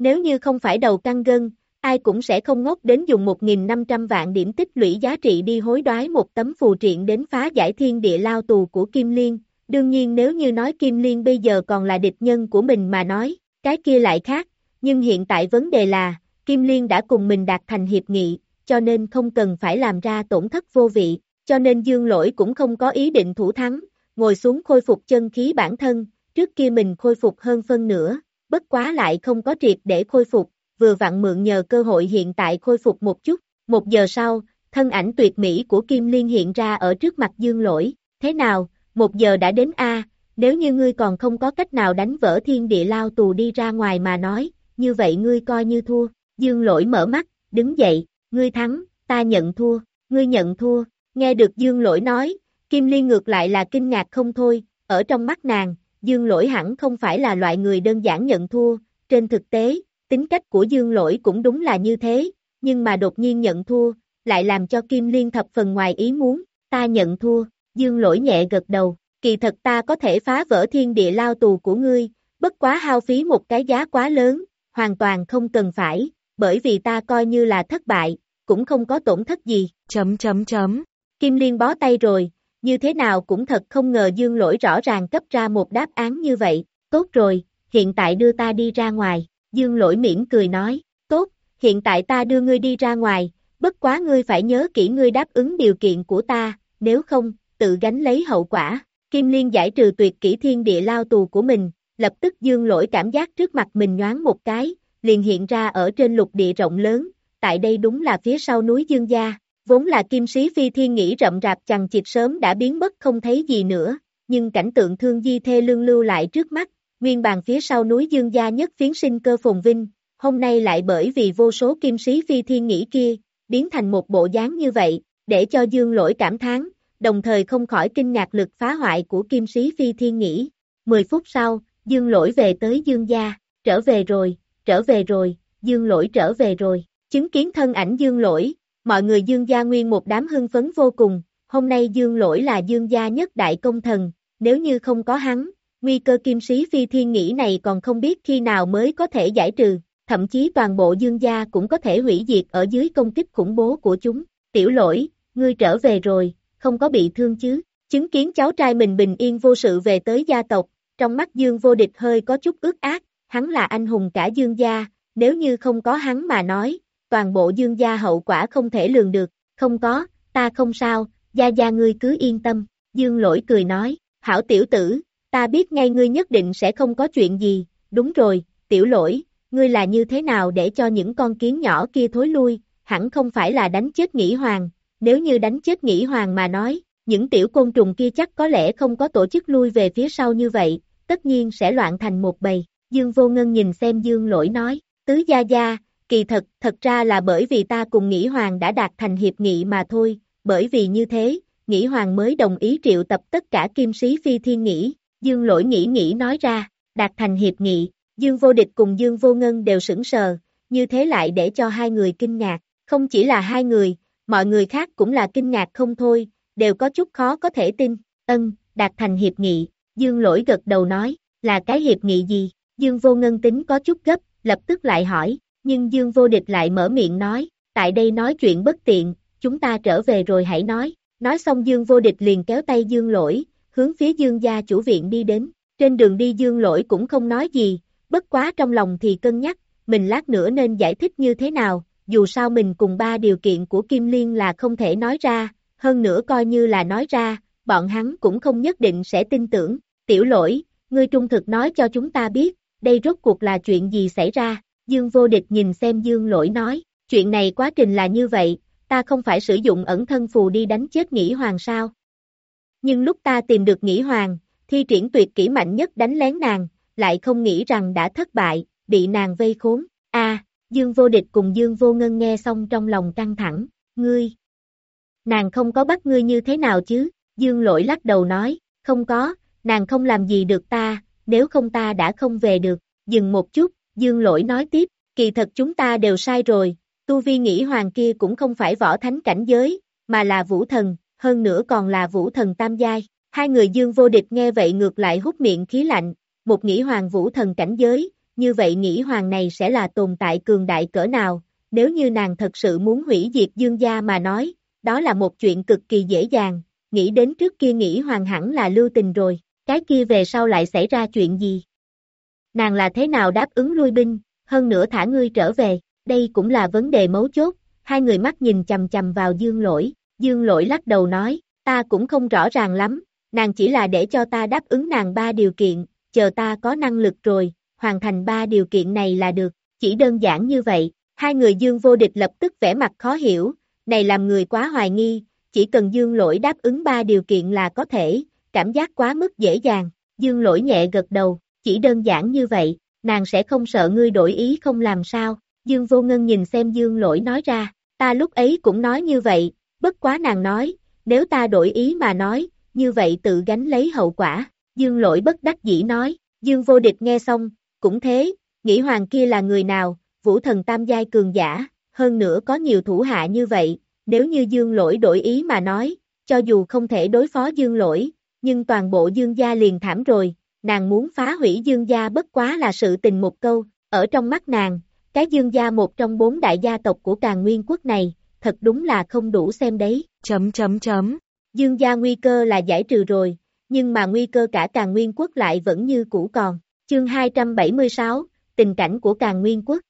B: Nếu như không phải đầu căng gân, ai cũng sẽ không ngốc đến dùng 1.500 vạn điểm tích lũy giá trị đi hối đoái một tấm phù triện đến phá giải thiên địa lao tù của Kim Liên. Đương nhiên nếu như nói Kim Liên bây giờ còn là địch nhân của mình mà nói, cái kia lại khác, nhưng hiện tại vấn đề là, Kim Liên đã cùng mình đạt thành hiệp nghị, cho nên không cần phải làm ra tổn thất vô vị, cho nên Dương Lỗi cũng không có ý định thủ thắng, ngồi xuống khôi phục chân khí bản thân, trước kia mình khôi phục hơn phân nửa, bất quá lại không có triệt để khôi phục, vừa vặn mượn nhờ cơ hội hiện tại khôi phục một chút, một giờ sau, thân ảnh tuyệt mỹ của Kim Liên hiện ra ở trước mặt Dương Lỗi, thế nào, một giờ đã đến A, nếu như ngươi còn không có cách nào đánh vỡ thiên địa lao tù đi ra ngoài mà nói, như vậy ngươi coi như thua, Dương Lỗi mở mắt, đứng dậy, ngươi thắng, ta nhận thua, ngươi nhận thua, nghe được Dương Lỗi nói, Kim Liên ngược lại là kinh ngạc không thôi, ở trong mắt nàng, Dương Lỗi hẳn không phải là loại người đơn giản nhận thua, trên thực tế, tính cách của Dương Lỗi cũng đúng là như thế, nhưng mà đột nhiên nhận thua, lại làm cho Kim Liên thập phần ngoài ý muốn, ta nhận thua, Dương Lỗi nhẹ gật đầu, kỳ thật ta có thể phá vỡ thiên địa lao tù của ngươi, bất quá hao phí một cái giá quá lớn, hoàn toàn không cần phải, bởi vì ta coi như là thất bại, cũng không có tổn thất gì, chấm chấm chấm. Kim Liên bó tay rồi, như thế nào cũng thật không ngờ Dương Lỗi rõ ràng cấp ra một đáp án như vậy, tốt rồi, hiện tại đưa ta đi ra ngoài, Dương Lỗi mỉm cười nói, tốt, hiện tại ta đưa ngươi đi ra ngoài, bất quá ngươi phải nhớ kỹ ngươi đáp ứng điều kiện của ta, nếu không, tự gánh lấy hậu quả. Kim Liên giải trừ tuyệt kỹ thiên địa lao tù của mình, lập tức dương lỗi cảm giác trước mặt mình nhoáng một cái, liền hiện ra ở trên lục địa rộng lớn, tại đây đúng là phía sau núi Dương Gia, vốn là kim sĩ phi thiên nghĩ rậm rạp chằng chịt sớm đã biến mất không thấy gì nữa, nhưng cảnh tượng thương di thê lương lưu lại trước mắt, nguyên bàn phía sau núi Dương Gia nhất phiến sinh cơ phồn vinh, hôm nay lại bởi vì vô số kim sĩ phi thiên nghĩ kia, biến thành một bộ dáng như vậy, để cho Dương lỗi cảm thán, đồng thời không khỏi kinh ngạc lực phá hoại của kim sĩ phi thiên nghĩ. 10 phút sau, Dương lỗi về tới Dương Gia, trở về rồi, trở về rồi, Dương lỗi trở về rồi, chứng kiến thân ảnh Dương lỗi, mọi người Dương Gia nguyên một đám hưng phấn vô cùng, hôm nay Dương lỗi là Dương Gia nhất đại công thần, nếu như không có hắn, nguy cơ kim sĩ phi thiên nghĩ này còn không biết khi nào mới có thể giải trừ, thậm chí toàn bộ Dương Gia cũng có thể hủy diệt ở dưới công kích khủng bố của chúng, tiểu lỗi, ngươi trở về rồi, không có bị thương chứ, chứng kiến cháu trai mình bình yên vô sự về tới gia tộc, trong mắt Dương vô địch hơi có chút ước ác, hắn là anh hùng cả Dương gia, nếu như không có hắn mà nói, toàn bộ Dương gia hậu quả không thể lường được, không có, ta không sao, gia gia ngươi cứ yên tâm, Dương lỗi cười nói, hảo tiểu tử, ta biết ngay ngươi nhất định sẽ không có chuyện gì, đúng rồi, tiểu lỗi, ngươi là như thế nào để cho những con kiến nhỏ kia thối lui, hẳn không phải là đánh chết nghỉ hoàng, nếu như đánh chết nghỉ hoàng mà nói, những tiểu côn trùng kia chắc có lẽ không có tổ chức lui về phía sau như vậy, tất nhiên sẽ loạn thành một bầy. Dương vô ngân nhìn xem dương lỗi nói, tứ gia gia, kỳ thật, thật ra là bởi vì ta cùng Nghĩ Hoàng đã đạt thành hiệp nghị mà thôi, bởi vì như thế, Nghĩ Hoàng mới đồng ý triệu tập tất cả kim sĩ phi thiên nghĩ, dương lỗi nghĩ nghĩ nói ra, đạt thành hiệp nghị, Dương Vô Địch cùng Dương Vô Ngân đều sững sờ, như thế lại để cho hai người kinh ngạc, không chỉ là hai người, mọi người khác cũng là kinh ngạc không thôi, đều có chút khó có thể tin, ân, đạt thành hiệp nghị, Dương Lỗi gật đầu nói, là cái hiệp nghị gì, Dương Vô Ngân tính có chút gấp, lập tức lại hỏi, nhưng Dương Vô Địch lại mở miệng nói, tại đây nói chuyện bất tiện, chúng ta trở về rồi hãy nói, nói xong Dương Vô Địch liền kéo tay Dương Lỗi, hướng phía Dương gia chủ viện đi đến, trên đường đi Dương Lỗi cũng không nói gì, bất quá trong lòng thì cân nhắc, mình lát nữa nên giải thích như thế nào, dù sao mình cùng ba điều kiện của Kim Liên là không thể nói ra, hơn nữa coi như là nói ra, bọn hắn cũng không nhất định sẽ tin tưởng, tiểu lỗi, ngươi trung thực nói cho chúng ta biết, đây rốt cuộc là chuyện gì xảy ra, Dương vô địch nhìn xem Dương lỗi nói, chuyện này quá trình là như vậy, ta không phải sử dụng ẩn thân phù đi đánh chết nghĩ hoàng sao. Nhưng lúc ta tìm được nghĩ hoàng, thi triển tuyệt kỹ mạnh nhất đánh lén nàng, lại không nghĩ rằng đã thất bại, bị nàng vây khốn, a Dương vô địch cùng Dương vô ngân nghe xong trong lòng căng thẳng, ngươi. Nàng không có bắt ngươi như thế nào chứ, Dương lỗi lắc đầu nói, không có, nàng không làm gì được ta, nếu không ta đã không về được, dừng một chút, Dương lỗi nói tiếp, kỳ thật chúng ta đều sai rồi, tu vi nghĩ hoàng kia cũng không phải võ thánh cảnh giới, mà là vũ thần, hơn nữa còn là vũ thần tam giai. Hai người dương vô địch nghe vậy ngược lại hút miệng khí lạnh, một nghĩ hoàng vũ thần cảnh giới, như vậy nghĩ hoàng này sẽ là tồn tại cường đại cỡ nào, nếu như nàng thật sự muốn hủy diệt dương gia mà nói, đó là một chuyện cực kỳ dễ dàng, nghĩ đến trước kia nghĩ hoàng hẳn là lưu tình rồi, cái kia về sau lại xảy ra chuyện gì? Nàng là thế nào đáp ứng lui binh, hơn nữa thả ngươi trở về, đây cũng là vấn đề mấu chốt, hai người mắt nhìn chầm chầm vào dương lỗi, dương lỗi lắc đầu nói, ta cũng không rõ ràng lắm, nàng chỉ là để cho ta đáp ứng nàng ba điều kiện, chờ ta có năng lực rồi, hoàn thành ba điều kiện này là được, chỉ đơn giản như vậy, hai người dương vô địch lập tức vẻ mặt khó hiểu, này làm người quá hoài nghi, chỉ cần dương lỗi đáp ứng ba điều kiện là có thể, cảm giác quá mức dễ dàng, dương lỗi nhẹ gật đầu, chỉ đơn giản như vậy, nàng sẽ không sợ ngươi đổi ý không làm sao, dương vô ngân nhìn xem dương lỗi nói ra, ta lúc ấy cũng nói như vậy, bất quá nàng nói, nếu ta đổi ý mà nói, như vậy tự gánh lấy hậu quả, dương lỗi bất đắc dĩ nói, dương vô địch nghe xong, cũng thế, nghĩ hoàng kia là người nào, vũ thần tam giai cường giả, hơn nữa có nhiều thủ hạ như vậy, nếu như dương lỗi đổi ý mà nói, cho dù không thể đối phó dương lỗi, nhưng toàn bộ dương gia liền thảm rồi, nàng muốn phá hủy dương gia bất quá là sự tình một câu, ở trong mắt nàng, cái dương gia một trong bốn đại gia tộc của càng nguyên quốc này, thật đúng là không đủ xem đấy, chấm chấm chấm, dương gia nguy cơ là giải trừ rồi, nhưng mà nguy cơ cả càng nguyên quốc lại vẫn như cũ còn, chương 276, tình cảnh của càng nguyên quốc.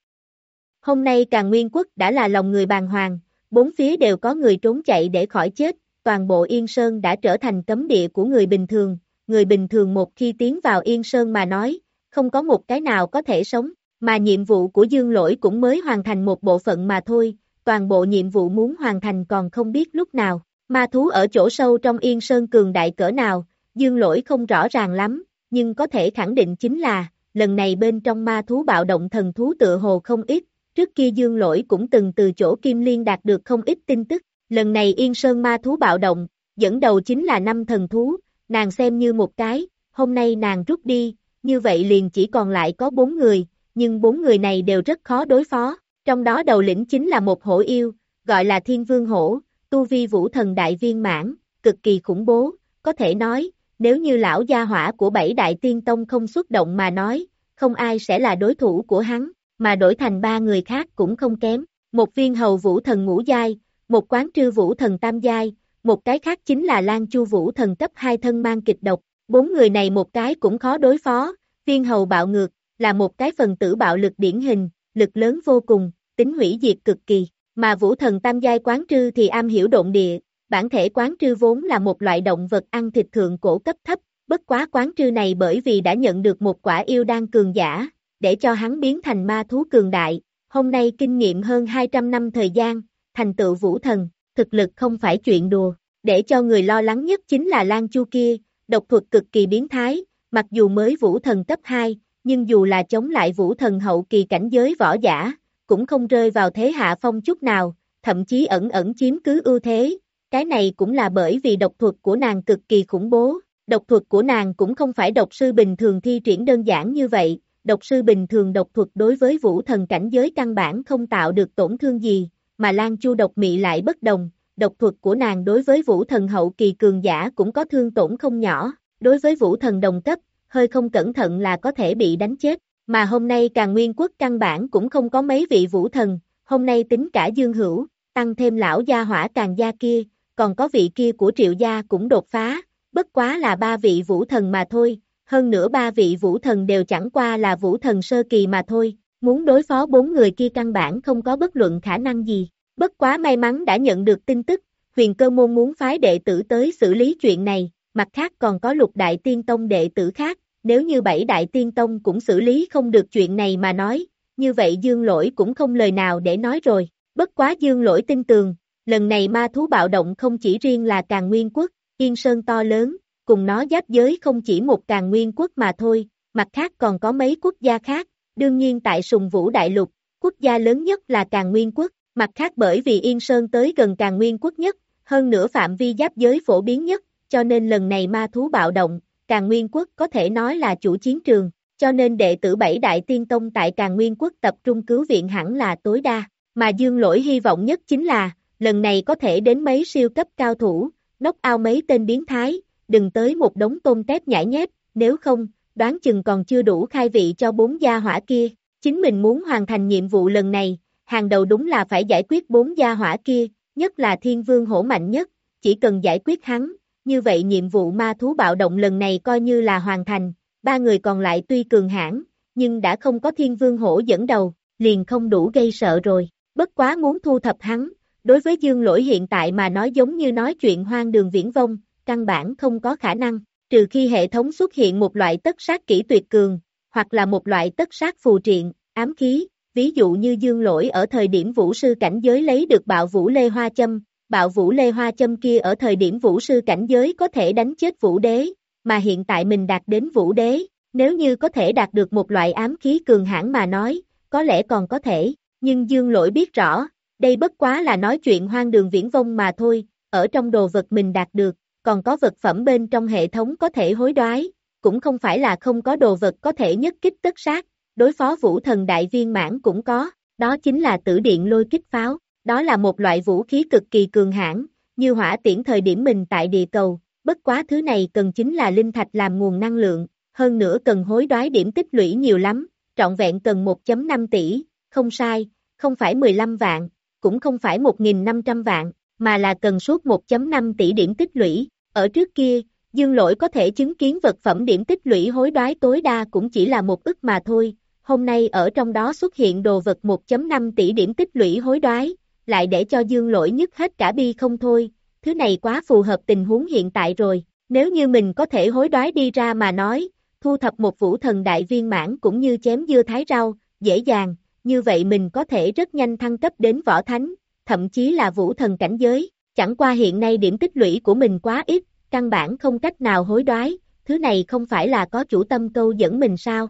B: Hôm nay càng nguyên quốc đã là lòng người bàng hoàng, bốn phía đều có người trốn chạy để khỏi chết, toàn bộ Yên Sơn đã trở thành cấm địa của người bình thường, người bình thường một khi tiến vào Yên Sơn mà nói, không có một cái nào có thể sống, mà nhiệm vụ của Dương Lỗi cũng mới hoàn thành một bộ phận mà thôi, toàn bộ nhiệm vụ muốn hoàn thành còn không biết lúc nào, ma thú ở chỗ sâu trong Yên Sơn cường đại cỡ nào, Dương Lỗi không rõ ràng lắm, nhưng có thể khẳng định chính là, lần này bên trong ma thú bạo động thần thú tựa hồ không ít, trước kia Dương Lỗi cũng từng từ chỗ Kim Liên đạt được không ít tin tức, lần này Yên Sơn ma thú bạo động, dẫn đầu chính là năm thần thú, nàng xem như một cái, hôm nay nàng rút đi, như vậy liền chỉ còn lại có bốn người, nhưng bốn người này đều rất khó đối phó, trong đó đầu lĩnh chính là một hổ yêu, gọi là Thiên Vương Hổ, tu vi vũ thần đại viên mãn, cực kỳ khủng bố, có thể nói, nếu như lão gia hỏa của bảy đại tiên tông không xuất động mà nói, không ai sẽ là đối thủ của hắn, mà đổi thành ba người khác cũng không kém, một viên hầu vũ thần ngũ giai, một quán trư vũ thần tam giai, một cái khác chính là Lan Chu Vũ thần cấp hai thân mang kịch độc, bốn người này một cái cũng khó đối phó, viên hầu bạo ngược, là một cái phần tử bạo lực điển hình, lực lớn vô cùng, tính hủy diệt cực kỳ, mà Vũ thần tam giai quán trư thì am hiểu độn địa, bản thể quán trư vốn là một loại động vật ăn thịt thượng cổ cấp thấp, bất quá quán trư này bởi vì đã nhận được một quả yêu đan cường giả, để cho hắn biến thành ma thú cường đại, hôm nay kinh nghiệm hơn 200 năm thời gian, thành tựu vũ thần, thực lực không phải chuyện đùa, để cho người lo lắng nhất chính là Lan Chu kia, độc thuật cực kỳ biến thái, mặc dù mới vũ thần cấp 2, nhưng dù là chống lại vũ thần hậu kỳ cảnh giới võ giả, cũng không rơi vào thế hạ phong chút nào, thậm chí ẩn ẩn chiếm cứ ưu thế, cái này cũng là bởi vì độc thuật của nàng cực kỳ khủng bố, độc thuật của nàng cũng không phải độc sư bình thường thi triển đơn giản như vậy, độc sư bình thường độc thuật đối với vũ thần cảnh giới căn bản không tạo được tổn thương gì, mà Lan Chu độc mị lại bất đồng, độc thuật của nàng đối với vũ thần hậu kỳ cường giả cũng có thương tổn không nhỏ, đối với vũ thần đồng cấp, hơi không cẩn thận là có thể bị đánh chết, mà hôm nay càng nguyên quốc căn bản cũng không có mấy vị vũ thần, hôm nay tính cả dương hữu, tăng thêm lão gia hỏa càng gia kia, còn có vị kia của triệu gia cũng đột phá, bất quá là ba vị vũ thần mà thôi, hơn nữa ba vị vũ thần đều chẳng qua là vũ thần sơ kỳ mà thôi, muốn đối phó bốn người kia căn bản không có bất luận khả năng gì. Bất quá may mắn đã nhận được tin tức, huyền cơ môn muốn phái đệ tử tới xử lý chuyện này, mặt khác còn có lục đại tiên tông đệ tử khác, nếu như bảy đại tiên tông cũng xử lý không được chuyện này mà nói, như vậy dương lỗi cũng không lời nào để nói rồi, bất quá dương lỗi tin tường, lần này ma thú bạo động không chỉ riêng là càng nguyên quốc, yên sơn to lớn, cùng nó giáp giới không chỉ một càng nguyên quốc mà thôi, mặt khác còn có mấy quốc gia khác, đương nhiên tại sùng vũ đại lục, quốc gia lớn nhất là càng nguyên quốc, mặt khác bởi vì Yên Sơn tới gần càng nguyên quốc nhất, hơn nữa phạm vi giáp giới phổ biến nhất, cho nên lần này ma thú bạo động, càng nguyên quốc có thể nói là chủ chiến trường, cho nên đệ tử bảy đại tiên tông tại càng nguyên quốc tập trung cứu viện hẳn là tối đa, mà dương lỗi hy vọng nhất chính là, lần này có thể đến mấy siêu cấp cao thủ, nóc ao mấy tên biến thái, đừng tới một đống tôm tép nhảy nhép, nếu không, đoán chừng còn chưa đủ khai vị cho bốn gia hỏa kia. Chính mình muốn hoàn thành nhiệm vụ lần này, hàng đầu đúng là phải giải quyết bốn gia hỏa kia, nhất là thiên vương hổ mạnh nhất, chỉ cần giải quyết hắn, như vậy nhiệm vụ ma thú bạo động lần này coi như là hoàn thành, ba người còn lại tuy cường hãn, nhưng đã không có thiên vương hổ dẫn đầu, liền không đủ gây sợ rồi, bất quá muốn thu thập hắn, đối với dương lỗi hiện tại mà nói giống như nói chuyện hoang đường viễn vông, căn bản không có khả năng, trừ khi hệ thống xuất hiện một loại tất sát kỹ tuyệt cường, hoặc là một loại tất sát phù triện, ám khí, ví dụ như dương lỗi ở thời điểm vũ sư cảnh giới lấy được bạo vũ lê hoa châm, bạo vũ lê hoa châm kia ở thời điểm vũ sư cảnh giới có thể đánh chết vũ đế, mà hiện tại mình đạt đến vũ đế, nếu như có thể đạt được một loại ám khí cường hãn mà nói, có lẽ còn có thể, nhưng dương lỗi biết rõ, đây bất quá là nói chuyện hoang đường viễn vông mà thôi, ở trong đồ vật mình đạt được, còn có vật phẩm bên trong hệ thống có thể hối đoái, cũng không phải là không có đồ vật có thể nhất kích tất sát, đối phó vũ thần đại viên mãn cũng có, đó chính là tử điện lôi kích pháo, đó là một loại vũ khí cực kỳ cường hãn, như hỏa tiễn thời điểm mình tại địa cầu, bất quá thứ này cần chính là linh thạch làm nguồn năng lượng, hơn nữa cần hối đoái điểm tích lũy nhiều lắm, trọn vẹn cần 1.5 tỷ, không sai, không phải 15 vạn, cũng không phải 1.500 vạn, mà là cần suốt 1.5 tỷ điểm tích lũy. Ở trước kia, Dương Lỗi có thể chứng kiến vật phẩm điểm tích lũy hối đoái tối đa cũng chỉ là một ức mà thôi. Hôm nay ở trong đó xuất hiện đồ vật 1.5 tỷ điểm tích lũy hối đoái, lại để cho Dương Lỗi nhất hết cả bi không thôi. Thứ này quá phù hợp tình huống hiện tại rồi. Nếu như mình có thể hối đoái đi ra mà nói, thu thập một vũ thần đại viên mãn cũng như chém dưa thái rau, dễ dàng, như vậy mình có thể rất nhanh thăng cấp đến võ thánh, thậm chí là vũ thần cảnh giới, chẳng qua hiện nay điểm tích lũy của mình quá ít, căn bản không cách nào hối đoái, thứ này không phải là có chủ tâm câu dẫn mình sao.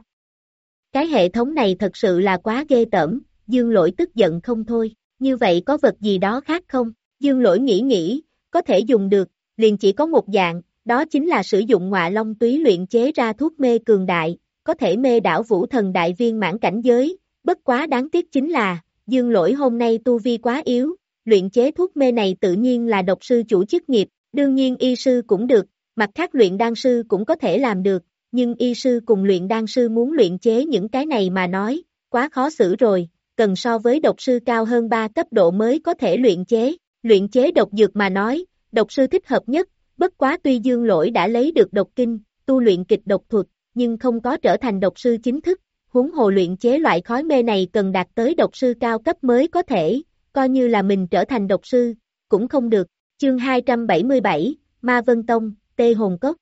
B: Cái hệ thống này thật sự là quá ghê tởm, dương lỗi tức giận không thôi, như vậy có vật gì đó khác không? Dương lỗi nghĩ nghĩ, có thể dùng được, liền chỉ có một dạng, đó chính là sử dụng ngọa long túy luyện chế ra thuốc mê cường đại, có thể mê đảo vũ thần đại viên mãn cảnh giới, bất quá đáng tiếc chính là, dương lỗi hôm nay tu vi quá yếu, luyện chế thuốc mê này tự nhiên là độc sư chủ chức nghiệp, đương nhiên y sư cũng được, mặt khác luyện đan sư cũng có thể làm được, nhưng y sư cùng luyện đan sư muốn luyện chế những cái này mà nói, quá khó xử rồi, cần so với độc sư cao hơn 3 cấp độ mới có thể luyện chế, luyện chế độc dược mà nói, độc sư thích hợp nhất, bất quá tuy dương lỗi đã lấy được độc kinh, tu luyện kịch độc thuật, nhưng không có trở thành độc sư chính thức, huống hồ luyện chế loại khói mê này cần đạt tới độc sư cao cấp mới có thể, coi như là mình trở thành độc sư, cũng không được. Chương 277, Ma Vân Tông, Tê Hồn Cốc.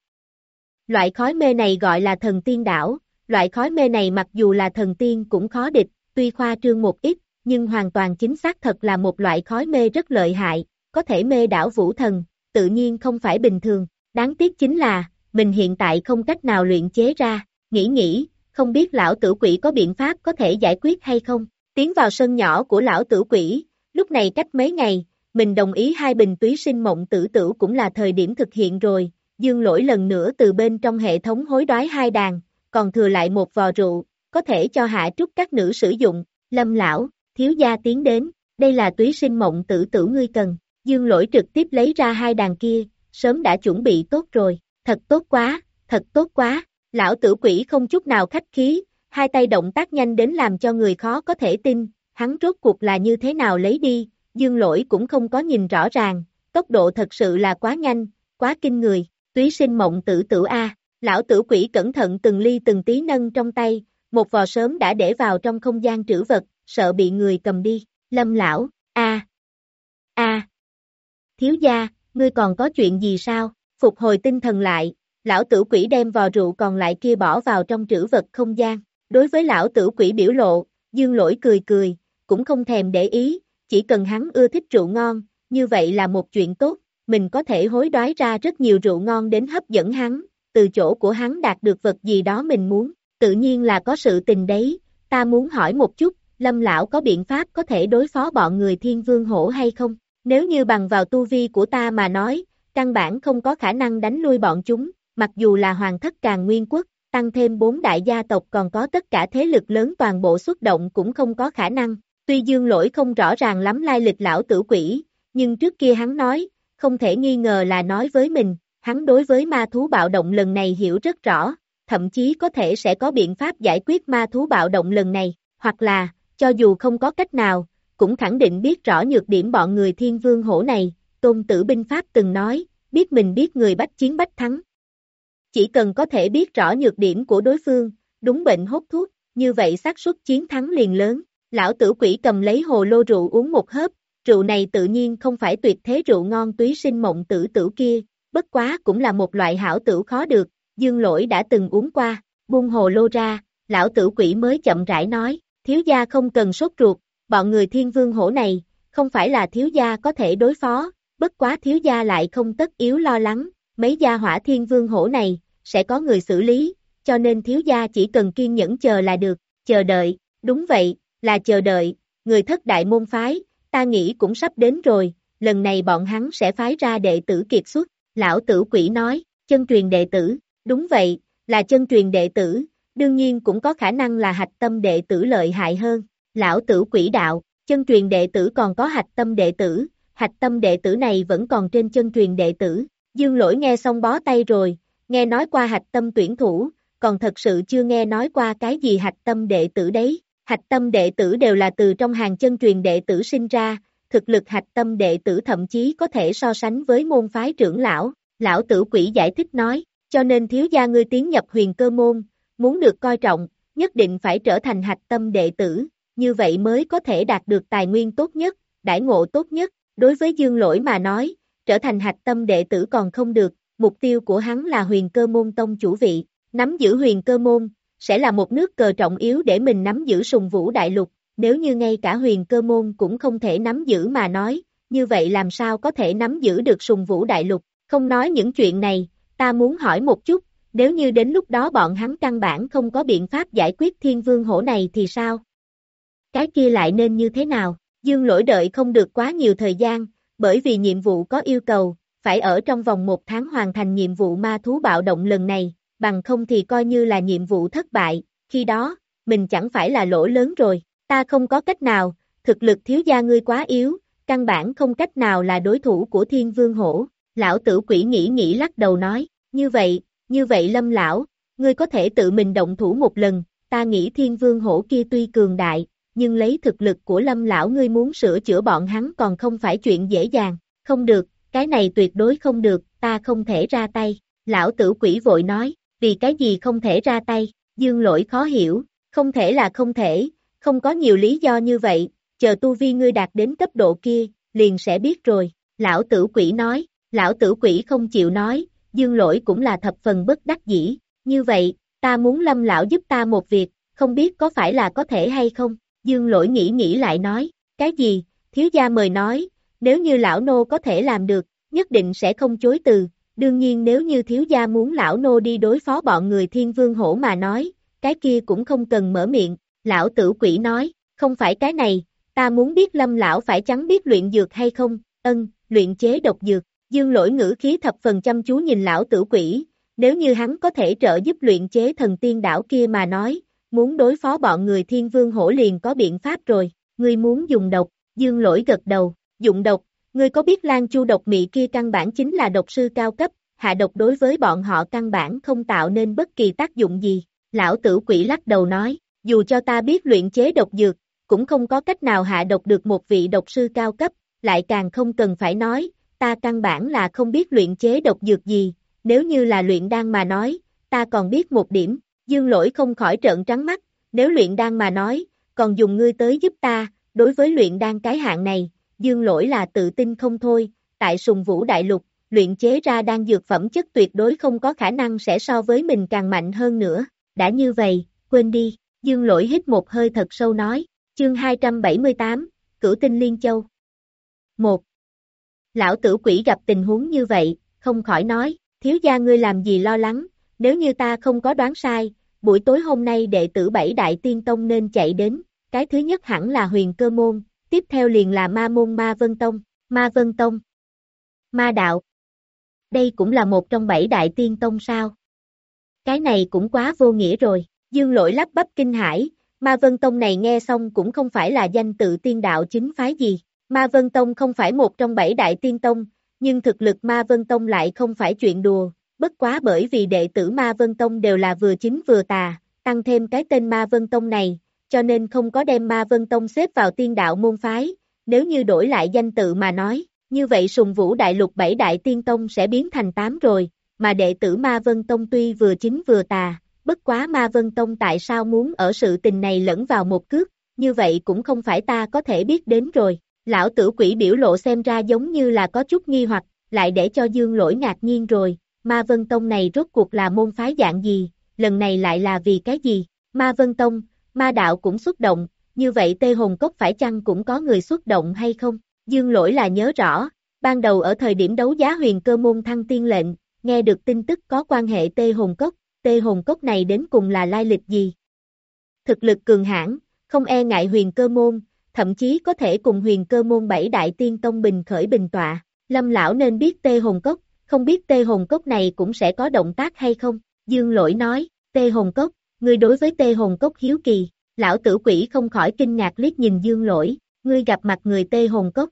B: Loại khói mê này gọi là thần tiên đảo, loại khói mê này mặc dù là thần tiên cũng khó địch, tuy khoa trương một ít, nhưng hoàn toàn chính xác thật là một loại khói mê rất lợi hại, có thể mê đảo vũ thần, tự nhiên không phải bình thường, đáng tiếc chính là, mình hiện tại không cách nào luyện chế ra, nghĩ nghĩ, không biết lão tử quỷ có biện pháp có thể giải quyết hay không, tiến vào sân nhỏ của lão tử quỷ, lúc này cách mấy ngày, mình đồng ý hai bình túy sinh mộng tử tử cũng là thời điểm thực hiện rồi, dương lỗi lần nữa từ bên trong hệ thống hối đoái hai đàn, còn thừa lại một vò rượu, có thể cho hạ trúc các nữ sử dụng, lâm lão, thiếu gia tiến đến, đây là túy sinh mộng tử tử ngươi cần, dương lỗi trực tiếp lấy ra hai đàn kia, sớm đã chuẩn bị tốt rồi, thật tốt quá, thật tốt quá, lão tử quỷ không chút nào khách khí, hai tay động tác nhanh đến làm cho người khó có thể tin, hắn rốt cuộc là như thế nào lấy đi, dương lỗi cũng không có nhìn rõ ràng, tốc độ thật sự là quá nhanh, quá kinh người, túy sinh mộng tử tử A, lão tử quỷ cẩn thận từng ly từng tí nâng trong tay, một vò sớm đã để vào trong không gian trữ vật, sợ bị người cầm đi, lâm lão, A, A, thiếu gia, ngươi còn có chuyện gì sao, phục hồi tinh thần lại, lão tử quỷ đem vò rượu còn lại kia bỏ vào trong trữ vật không gian, đối với lão tử quỷ biểu lộ, dương lỗi cười cười, cũng không thèm để ý, chỉ cần hắn ưa thích rượu ngon, như vậy là một chuyện tốt, mình có thể hối đoái ra rất nhiều rượu ngon đến hấp dẫn hắn, từ chỗ của hắn đạt được vật gì đó mình muốn, tự nhiên là có sự tình đấy, ta muốn hỏi một chút, lâm lão có biện pháp có thể đối phó bọn người thiên vương hổ hay không? Nếu như bằng vào tu vi của ta mà nói, căn bản không có khả năng đánh lui bọn chúng, mặc dù là hoàng thất càng nguyên quốc, tăng thêm bốn đại gia tộc còn có tất cả thế lực lớn toàn bộ xuất động cũng không có khả năng. Tuy dương lỗi không rõ ràng lắm lai lịch lão tử quỷ, nhưng trước kia hắn nói, không thể nghi ngờ là nói với mình, hắn đối với ma thú bạo động lần này hiểu rất rõ, thậm chí có thể sẽ có biện pháp giải quyết ma thú bạo động lần này, hoặc là, cho dù không có cách nào, cũng khẳng định biết rõ nhược điểm bọn người thiên vương hổ này, tôn tử binh pháp từng nói, biết mình biết người bách chiến bách thắng. Chỉ cần có thể biết rõ nhược điểm của đối phương, đúng bệnh hốt thuốc, như vậy xác suất chiến thắng liền lớn. Lão tử quỷ cầm lấy hồ lô rượu uống một hớp, rượu này tự nhiên không phải tuyệt thế rượu ngon túy sinh mộng tử tử kia, bất quá cũng là một loại hảo tử khó được, dương lỗi đã từng uống qua, buông hồ lô ra, lão tử quỷ mới chậm rãi nói, thiếu gia không cần sốt ruột, bọn người thiên vương hổ này, không phải là thiếu gia có thể đối phó, bất quá thiếu gia lại không tất yếu lo lắng, mấy gia hỏa thiên vương hổ này, sẽ có người xử lý, cho nên thiếu gia chỉ cần kiên nhẫn chờ là được, chờ đợi, đúng vậy, là chờ đợi, người thất đại môn phái, ta nghĩ cũng sắp đến rồi, lần này bọn hắn sẽ phái ra đệ tử kiệt xuất, lão tử quỷ nói, chân truyền đệ tử, đúng vậy, là chân truyền đệ tử, đương nhiên cũng có khả năng là hạch tâm đệ tử lợi hại hơn, lão tử quỷ đạo, chân truyền đệ tử còn có hạch tâm đệ tử, hạch tâm đệ tử này vẫn còn trên chân truyền đệ tử, dương lỗi nghe xong bó tay rồi, nghe nói qua hạch tâm tuyển thủ, còn thật sự chưa nghe nói qua cái gì hạch tâm đệ tử đấy, hạch tâm đệ tử đều là từ trong hàng chân truyền đệ tử sinh ra, thực lực hạch tâm đệ tử thậm chí có thể so sánh với môn phái trưởng lão, lão tử quỷ giải thích nói, cho nên thiếu gia ngươi tiến nhập huyền cơ môn, muốn được coi trọng, nhất định phải trở thành hạch tâm đệ tử, như vậy mới có thể đạt được tài nguyên tốt nhất, đãi ngộ tốt nhất, đối với dương lỗi mà nói, trở thành hạch tâm đệ tử còn không được, mục tiêu của hắn là huyền cơ môn tông chủ vị, nắm giữ huyền cơ môn, sẽ là một nước cờ trọng yếu để mình nắm giữ sùng vũ đại lục, nếu như ngay cả huyền cơ môn cũng không thể nắm giữ mà nói, như vậy làm sao có thể nắm giữ được sùng vũ đại lục, không nói những chuyện này, ta muốn hỏi một chút, nếu như đến lúc đó bọn hắn căn bản không có biện pháp giải quyết thiên vương hổ này thì sao? Cái kia lại nên như thế nào? Dương lỗi đợi không được quá nhiều thời gian, bởi vì nhiệm vụ có yêu cầu, phải ở trong vòng một tháng hoàn thành nhiệm vụ ma thú bạo động lần này, bằng không thì coi như là nhiệm vụ thất bại, khi đó, mình chẳng phải là lỗ lớn rồi, ta không có cách nào, thực lực thiếu gia ngươi quá yếu, căn bản không cách nào là đối thủ của thiên vương hổ, lão tử quỷ nghĩ nghĩ lắc đầu nói, như vậy, như vậy lâm lão, ngươi có thể tự mình động thủ một lần, ta nghĩ thiên vương hổ kia tuy cường đại, nhưng lấy thực lực của lâm lão ngươi muốn sửa chữa bọn hắn còn không phải chuyện dễ dàng, không được, cái này tuyệt đối không được, ta không thể ra tay, lão tử quỷ vội nói, vì cái gì không thể ra tay, dương lỗi khó hiểu, không thể là không thể, không có nhiều lý do như vậy, chờ tu vi ngươi đạt đến cấp độ kia, liền sẽ biết rồi, lão tử quỷ nói, lão tử quỷ không chịu nói, dương lỗi cũng là thập phần bất đắc dĩ, như vậy, ta muốn lâm lão giúp ta một việc, không biết có phải là có thể hay không, dương lỗi nghĩ nghĩ lại nói, cái gì, thiếu gia mời nói, nếu như lão nô có thể làm được, nhất định sẽ không chối từ, đương nhiên nếu như thiếu gia muốn lão nô đi đối phó bọn người thiên vương hổ mà nói, cái kia cũng không cần mở miệng, lão tử quỷ nói, không phải cái này, ta muốn biết lâm lão phải chắn biết luyện dược hay không, ân, luyện chế độc dược, dương lỗi ngữ khí thập phần chăm chú nhìn lão tử quỷ, nếu như hắn có thể trợ giúp luyện chế thần tiên đảo kia mà nói, muốn đối phó bọn người thiên vương hổ liền có biện pháp rồi, ngươi muốn dùng độc, dương lỗi gật đầu, dụng độc, ngươi có biết Lan Chu độc mị kia căn bản chính là độc sư cao cấp, hạ độc đối với bọn họ căn bản không tạo nên bất kỳ tác dụng gì, lão tử quỷ lắc đầu nói, dù cho ta biết luyện chế độc dược, cũng không có cách nào hạ độc được một vị độc sư cao cấp, lại càng không cần phải nói, ta căn bản là không biết luyện chế độc dược gì, nếu như là luyện đan mà nói, ta còn biết một điểm, dương lỗi không khỏi trợn trắng mắt, nếu luyện đan mà nói, còn dùng ngươi tới giúp ta, đối với luyện đan cái hạng này, dương lỗi là tự tin không thôi, tại sùng vũ đại lục, luyện chế ra đan dược phẩm chất tuyệt đối không có khả năng sẽ so với mình càng mạnh hơn nữa, đã như vậy, quên đi, dương lỗi hít một hơi thật sâu nói, chương 278, Cửu tinh Liên Châu 1. Lão tử quỷ gặp tình huống như vậy, không khỏi nói, thiếu gia ngươi làm gì lo lắng, nếu như ta không có đoán sai, buổi tối hôm nay đệ tử bảy đại tiên tông nên chạy đến, cái thứ nhất hẳn là huyền cơ môn, tiếp theo liền là ma môn ma vân tông, ma vân tông, ma đạo. Đây cũng là một trong bảy đại tiên tông sao? Cái này cũng quá vô nghĩa rồi, dương lỗi lắp bắp kinh hải, ma vân tông này nghe xong cũng không phải là danh tự tiên đạo chính phái gì, ma vân tông không phải một trong bảy đại tiên tông, nhưng thực lực ma vân tông lại không phải chuyện đùa, bất quá bởi vì đệ tử ma vân tông đều là vừa chính vừa tà, tăng thêm cái tên ma vân tông này, cho nên không có đem ma vân tông xếp vào tiên đạo môn phái, nếu như đổi lại danh tự mà nói, như vậy sùng vũ đại lục bảy đại tiên tông sẽ biến thành tám rồi, mà đệ tử ma vân tông tuy vừa chính vừa tà, bất quá ma vân tông tại sao muốn ở sự tình này lẫn vào một cước, như vậy cũng không phải ta có thể biết đến rồi. Lão tử quỷ biểu lộ xem ra giống như là có chút nghi hoặc, lại để cho dương lỗi ngạc nhiên rồi, ma vân tông này rốt cuộc là môn phái dạng gì, lần này lại là vì cái gì, ma vân tông, ma đạo cũng xuất động, như vậy tê hồn cốc phải chăng cũng có người xuất động hay không, dương lỗi là nhớ rõ, ban đầu ở thời điểm đấu giá huyền cơ môn thăng tiên lệnh, nghe được tin tức có quan hệ tê hồn cốc, tê hồn cốc này đến cùng là lai lịch gì. Thực lực cường hãn không e ngại huyền cơ môn, thậm chí có thể cùng huyền cơ môn bảy đại tiên tông bình khởi bình tọa, lâm lão nên biết tê hồn cốc, không biết tê hồn cốc này cũng sẽ có động tác hay không, dương lỗi nói, tê hồn cốc, ngươi đối với tê hồn cốc hiếu kỳ, lão tử quỷ không khỏi kinh ngạc liếc nhìn dương lỗi, ngươi gặp mặt người tê hồn cốc.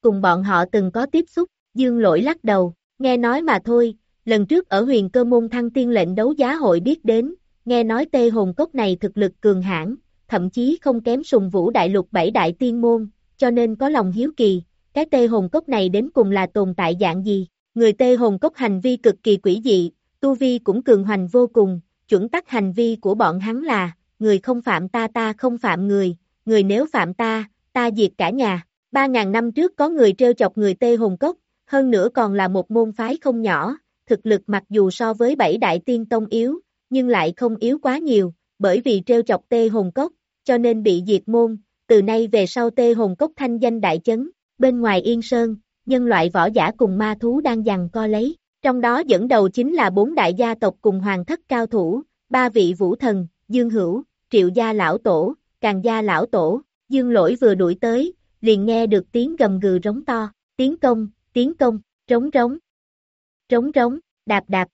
B: Cùng bọn họ từng có tiếp xúc, dương lỗi lắc đầu, nghe nói mà thôi, lần trước ở huyền cơ môn thăng tiên lệnh đấu giá hội biết đến, nghe nói tê hồn cốc này thực lực cường hãn thậm chí không kém sùng vũ đại lục bảy đại tiên môn, cho nên có lòng hiếu kỳ, cái tê hồn cốc này đến cùng là tồn tại dạng gì, người tê hồn cốc hành vi cực kỳ quỷ dị, tu vi cũng cường hoành vô cùng, chuẩn tắc hành vi của bọn hắn là, người không phạm ta ta không phạm người, người nếu phạm ta, ta diệt cả nhà, ba ngàn năm trước có người trêu chọc người tê hồn cốc, hơn nữa còn là một môn phái không nhỏ, thực lực mặc dù so với bảy đại tiên tông yếu, nhưng lại không yếu quá nhiều, bởi vì trêu chọc tê hồn cốc, cho nên bị diệt môn, từ nay về sau tê hồn cốc thanh danh đại chấn, bên ngoài yên sơn, nhân loại võ giả cùng ma thú đang giằng co lấy, trong đó dẫn đầu chính là bốn đại gia tộc cùng hoàng thất cao thủ, ba vị vũ thần, dương hữu, triệu gia lão tổ, càng gia lão tổ, dương lỗi vừa đuổi tới, liền nghe được tiếng gầm gừ rống to, tiếng công, tiếng công, trống trống, trống trống, đạp đạp,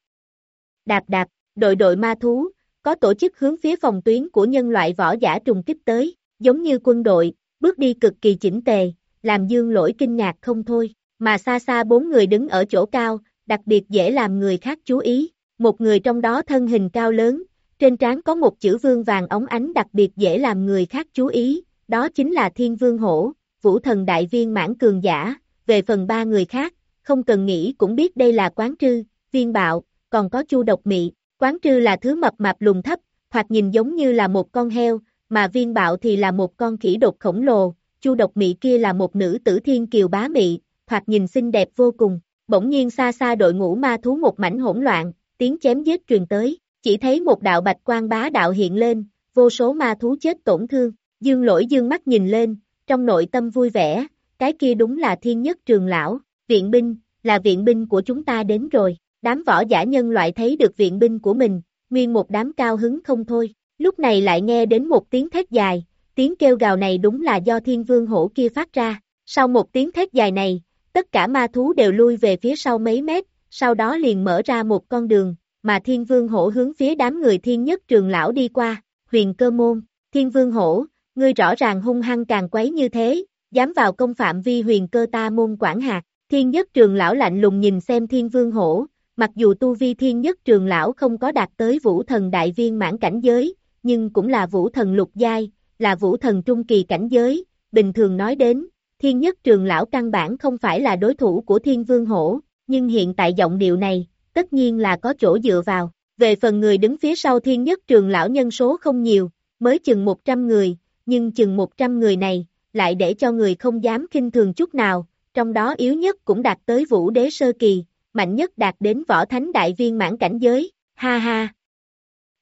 B: đạp đạp, đội đội ma thú, có tổ chức hướng phía phòng tuyến của nhân loại võ giả trùng kích tới, giống như quân đội, bước đi cực kỳ chỉnh tề, làm dương lỗi kinh ngạc không thôi, mà xa xa bốn người đứng ở chỗ cao, đặc biệt dễ làm người khác chú ý, một người trong đó thân hình cao lớn, trên trán có một chữ vương vàng ống ánh đặc biệt dễ làm người khác chú ý, đó chính là Thiên Vương Hổ, Vũ Thần Đại Viên mãn cường giả, về phần ba người khác, không cần nghĩ cũng biết đây là Quán Trư, Viên Bạo, còn có Chu Độc Mị, Quán trư là thứ mập mạp lùn thấp, hoặc nhìn giống như là một con heo, mà viên bạo thì là một con khỉ đột khổng lồ, chu độc mị kia là một nữ tử thiên kiều bá mị, Thoạt nhìn xinh đẹp vô cùng. Bỗng nhiên xa xa đội ngũ ma thú một mảnh hỗn loạn, tiếng chém giết truyền tới, chỉ thấy một đạo bạch quan bá đạo hiện lên, vô số ma thú chết tổn thương, dương lỗi dương mắt nhìn lên, trong nội tâm vui vẻ, cái kia đúng là thiên nhất trường lão, viện binh, là viện binh của chúng ta đến rồi. Đám võ giả nhân loại thấy được viện binh của mình, nguyên một đám cao hứng không thôi. Lúc này lại nghe đến một tiếng thét dài, tiếng kêu gào này đúng là do thiên vương hổ kia phát ra. Sau một tiếng thét dài này, tất cả ma thú đều lui về phía sau mấy mét, sau đó liền mở ra một con đường, mà thiên vương hổ hướng phía đám người thiên nhất trường lão đi qua. huyền cơ môn, thiên vương hổ, ngươi rõ ràng hung hăng càng quấy như thế, dám vào công phạm vi huyền cơ ta môn quản hạt, thiên nhất trường lão lạnh lùng nhìn xem thiên vương hổ, mặc dù tu vi thiên nhất trường lão không có đạt tới vũ thần đại viên mãn cảnh giới, nhưng cũng là vũ thần lục giai, là vũ thần trung kỳ cảnh giới, bình thường nói đến, thiên nhất trường lão căn bản không phải là đối thủ của thiên vương hổ, nhưng hiện tại giọng điệu này, tất nhiên là có chỗ dựa vào. Về phần người đứng phía sau thiên nhất trường lão nhân số không nhiều, mới chừng 100 người, nhưng chừng 100 người này, lại để cho người không dám kinh thường chút nào, trong đó yếu nhất cũng đạt tới vũ đế sơ kỳ, mạnh nhất đạt đến võ thánh đại viên mãn cảnh giới, ha ha.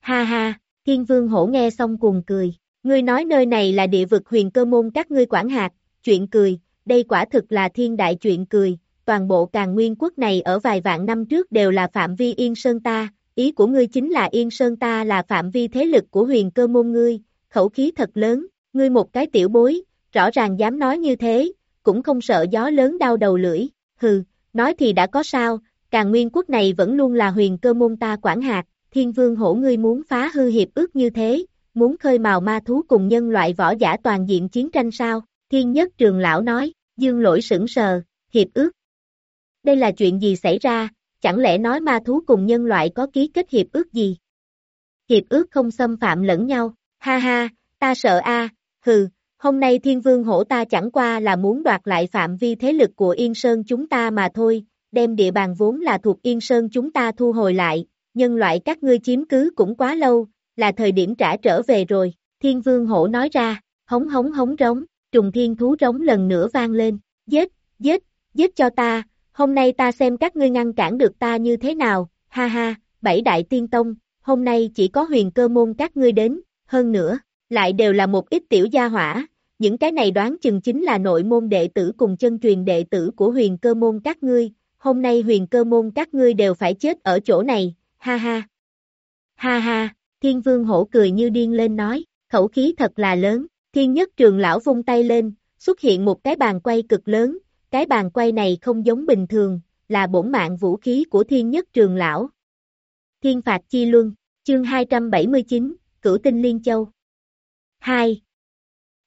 B: Ha ha, thiên vương hổ nghe xong cuồng cười, ngươi nói nơi này là địa vực huyền cơ môn các ngươi quản hạt, chuyện cười, đây quả thực là thiên đại chuyện cười, toàn bộ càng nguyên quốc này ở vài vạn năm trước đều là phạm vi yên sơn ta, ý của ngươi chính là yên sơn ta là phạm vi thế lực của huyền cơ môn ngươi, khẩu khí thật lớn, ngươi một cái tiểu bối, rõ ràng dám nói như thế, cũng không sợ gió lớn đau đầu lưỡi, hừ, nói thì đã có sao, càng nguyên quốc này vẫn luôn là huyền cơ môn ta quản hạt, thiên vương hổ ngươi muốn phá hư hiệp ước như thế, muốn khơi mào ma thú cùng nhân loại võ giả toàn diện chiến tranh sao, thiên nhất trường lão nói, dương lỗi sững sờ, hiệp ước. Đây là chuyện gì xảy ra, chẳng lẽ nói ma thú cùng nhân loại có ký kết hiệp ước gì? Hiệp ước không xâm phạm lẫn nhau, ha ha, ta sợ a, hừ, hôm nay thiên vương hổ ta chẳng qua là muốn đoạt lại phạm vi thế lực của Yên Sơn chúng ta mà thôi, đem địa bàn vốn là thuộc Yên Sơn chúng ta thu hồi lại, nhân loại các ngươi chiếm cứ cũng quá lâu, là thời điểm trả trở về rồi, thiên vương hổ nói ra, hống hống hống rống, trùng thiên thú rống lần nữa vang lên, giết, giết, giết cho ta, hôm nay ta xem các ngươi ngăn cản được ta như thế nào, ha ha, bảy đại tiên tông, hôm nay chỉ có huyền cơ môn các ngươi đến, hơn nữa, lại đều là một ít tiểu gia hỏa, những cái này đoán chừng chính là nội môn đệ tử cùng chân truyền đệ tử của huyền cơ môn các ngươi, hôm nay huyền cơ môn các ngươi đều phải chết ở chỗ này, ha ha. Ha ha, thiên vương hổ cười như điên lên nói, khẩu khí thật là lớn, thiên nhất trường lão vung tay lên, xuất hiện một cái bàn quay cực lớn, cái bàn quay này không giống bình thường, là bổn mạng vũ khí của thiên nhất trường lão. Thiên phạt chi luân, chương 279, Cửu tinh liên châu. 2.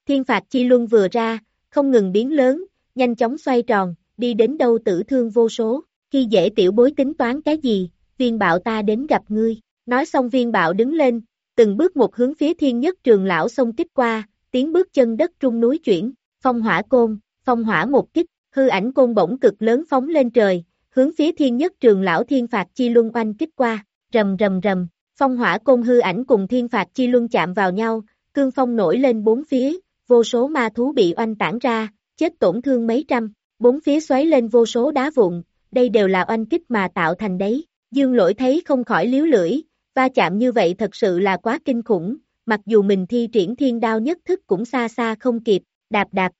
B: Thiên phạt chi luân vừa ra, không ngừng biến lớn, nhanh chóng xoay tròn, đi đến đâu tử thương vô số, khi dễ tiểu bối tính toán cái gì, viên bạo ta đến gặp ngươi, nói xong viên bạo đứng lên, từng bước một hướng phía thiên nhất trường lão xông kích qua, tiến bước chân đất trung núi chuyển, phong hỏa côn, phong hỏa một kích, hư ảnh côn bổng cực lớn phóng lên trời, hướng phía thiên nhất trường lão thiên phạt chi luân oanh kích qua, rầm rầm rầm, phong hỏa côn hư ảnh cùng thiên phạt chi luân chạm vào nhau, cương phong nổi lên bốn phía, vô số ma thú bị oanh tản ra, chết tổn thương mấy trăm, bốn phía xoáy lên vô số đá vụn, đây đều là oanh kích mà tạo thành đấy, dương lỗi thấy không khỏi liếu lưỡi, va chạm như vậy thật sự là quá kinh khủng, mặc dù mình thi triển thiên đao nhất thức cũng xa xa không kịp, đạp đạp,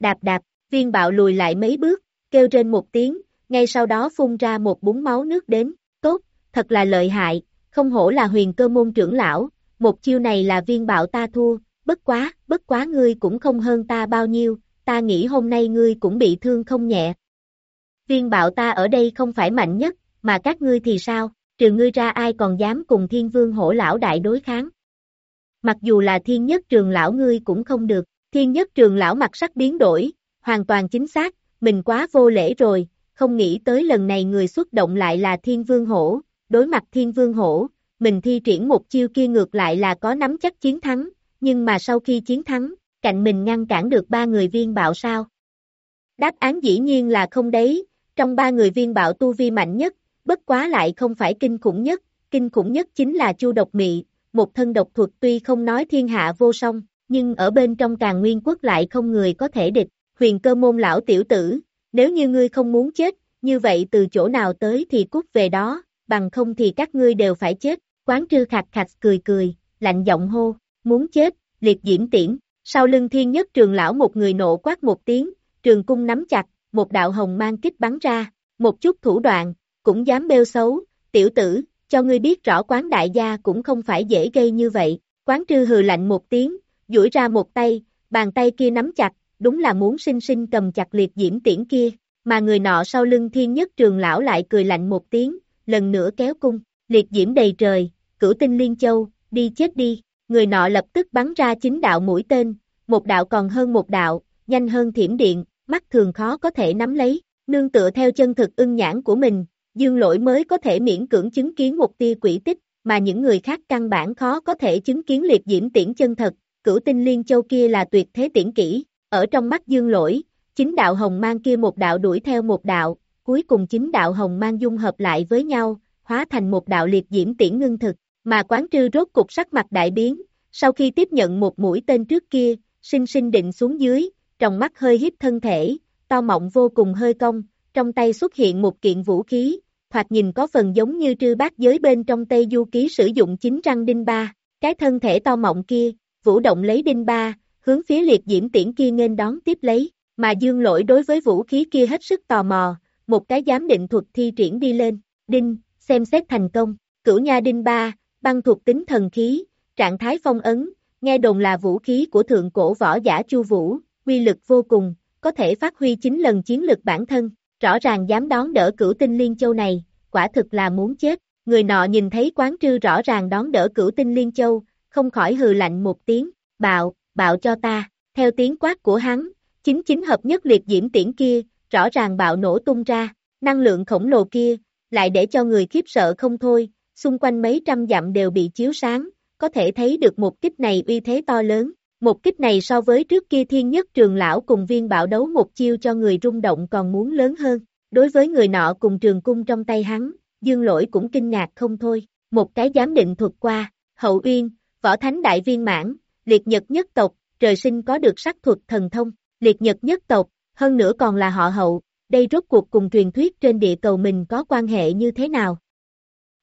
B: đạp đạp, viên bạo lùi lại mấy bước, kêu trên một tiếng, ngay sau đó phun ra một búng máu nước đến, tốt, thật là lợi hại, không hổ là huyền cơ môn trưởng lão, một chiêu này là viên bạo ta thua, bất quá, bất quá ngươi cũng không hơn ta bao nhiêu, ta nghĩ hôm nay ngươi cũng bị thương không nhẹ. Viên bạo ta ở đây không phải mạnh nhất, mà các ngươi thì sao, trừ ngươi ra ai còn dám cùng thiên vương hổ lão đại đối kháng. Mặc dù là thiên nhất trường lão ngươi cũng không được, thiên nhất trường lão mặt sắc biến đổi, hoàn toàn chính xác, mình quá vô lễ rồi, không nghĩ tới lần này người xuất động lại là thiên vương hổ, đối mặt thiên vương hổ, mình thi triển một chiêu kia ngược lại là có nắm chắc chiến thắng, nhưng mà sau khi chiến thắng, cạnh mình ngăn cản được ba người viên bạo sao? Đáp án dĩ nhiên là không đấy, trong ba người viên bạo tu vi mạnh nhất, bất quá lại không phải kinh khủng nhất, kinh khủng nhất chính là chu độc mị, một thân độc thuật tuy không nói thiên hạ vô song, nhưng ở bên trong càng nguyên quốc lại không người có thể địch, huyền cơ môn lão tiểu tử, nếu như ngươi không muốn chết, như vậy từ chỗ nào tới thì cút về đó, bằng không thì các ngươi đều phải chết, quán trư khạch khạch cười cười, lạnh giọng hô, muốn chết, liệt diễm tiễn, sau lưng thiên nhất trường lão một người nộ quát một tiếng, trường cung nắm chặt, một đạo hồng mang kích bắn ra, một chút thủ đoạn, cũng dám bêu xấu, tiểu tử, cho ngươi biết rõ quán đại gia cũng không phải dễ gây như vậy, quán trư hừ lạnh một tiếng, duỗi ra một tay, bàn tay kia nắm chặt, đúng là muốn sinh sinh cầm chặt liệt diễm tiễn kia, mà người nọ sau lưng thiên nhất trường lão lại cười lạnh một tiếng, lần nữa kéo cung, liệt diễm đầy trời, cửu tinh liên châu, đi chết đi, người nọ lập tức bắn ra chính đạo mũi tên, một đạo còn hơn một đạo, nhanh hơn thiểm điện, mắt thường khó có thể nắm lấy, nương tựa theo chân thực ưng nhãn của mình, dương lỗi mới có thể miễn cưỡng chứng kiến một tia quỷ tích, mà những người khác căn bản khó có thể chứng kiến liệt diễm tiễn chân thật, cửu tinh liên châu kia là tuyệt thế tiễn kỹ, ở trong mắt dương lỗi, chính đạo hồng mang kia một đạo đuổi theo một đạo, cuối cùng chính đạo hồng mang dung hợp lại với nhau, hóa thành một đạo liệt diễm tiễn ngưng thực, mà quán trư rốt cục sắc mặt đại biến, sau khi tiếp nhận một mũi tên trước kia, sinh sinh định xuống dưới, trong mắt hơi hiếp thân thể, to mọng vô cùng hơi cong, trong tay xuất hiện một kiện vũ khí, thoạt nhìn có phần giống như trư bát giới bên trong Tây Du Ký sử dụng chính răng đinh ba, cái thân thể to mọng kia, vũ động lấy đinh ba, hướng phía liệt diễm tiễn kia nên đón tiếp lấy, mà dương lỗi đối với vũ khí kia hết sức tò mò, một cái giám định thuật thi triển đi lên, đinh, xem xét thành công, cửu nha đinh ba, băng thuộc tính thần khí, trạng thái phong ấn, nghe đồn là vũ khí của thượng cổ võ giả Chu Vũ, quy lực vô cùng, có thể phát huy chính lần chiến lực bản thân, rõ ràng dám đón đỡ cửu tinh liên châu này, quả thực là muốn chết, người nọ nhìn thấy quán trư rõ ràng đón đỡ cửu tinh liên châu, không khỏi hừ lạnh một tiếng, bạo, bạo cho ta, theo tiếng quát của hắn, chính chính hợp nhất liệt diễm tiễn kia, rõ ràng bạo nổ tung ra, năng lượng khổng lồ kia, lại để cho người khiếp sợ không thôi, xung quanh mấy trăm dặm đều bị chiếu sáng, có thể thấy được một kích này uy thế to lớn. Một kích này so với trước kia thiên nhất trường lão cùng viên bảo đấu một chiêu cho người rung động còn muốn lớn hơn. Đối với người nọ cùng trường cung trong tay hắn, dương lỗi cũng kinh ngạc không thôi. Một cái giám định thuật qua, hậu uyên, võ thánh đại viên mãn, liệt nhật nhất tộc, trời sinh có được sắc thuật thần thông, liệt nhật nhất tộc, hơn nữa còn là họ hậu, đây rốt cuộc cùng truyền thuyết trên địa cầu mình có quan hệ như thế nào.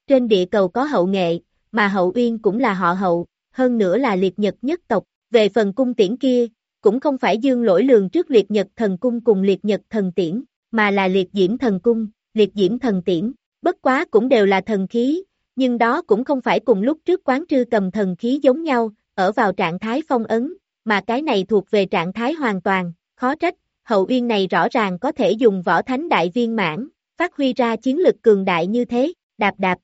B: Trên địa cầu có hậu nghệ, mà hậu uyên cũng là họ hậu, hơn nữa là liệt nhật nhất tộc, về phần cung tiễn kia, cũng không phải dương lỗi lường trước liệt nhật thần cung cùng liệt nhật thần tiễn, mà là liệt diễm thần cung, liệt diễm thần tiễn, bất quá cũng đều là thần khí, nhưng đó cũng không phải cùng lúc trước quán trư cầm thần khí giống nhau, ở vào trạng thái phong ấn, mà cái này thuộc về trạng thái hoàn toàn, khó trách, hậu uyên này rõ ràng có thể dùng võ thánh đại viên mãn, phát huy ra chiến lực cường đại như thế, đạp đạp,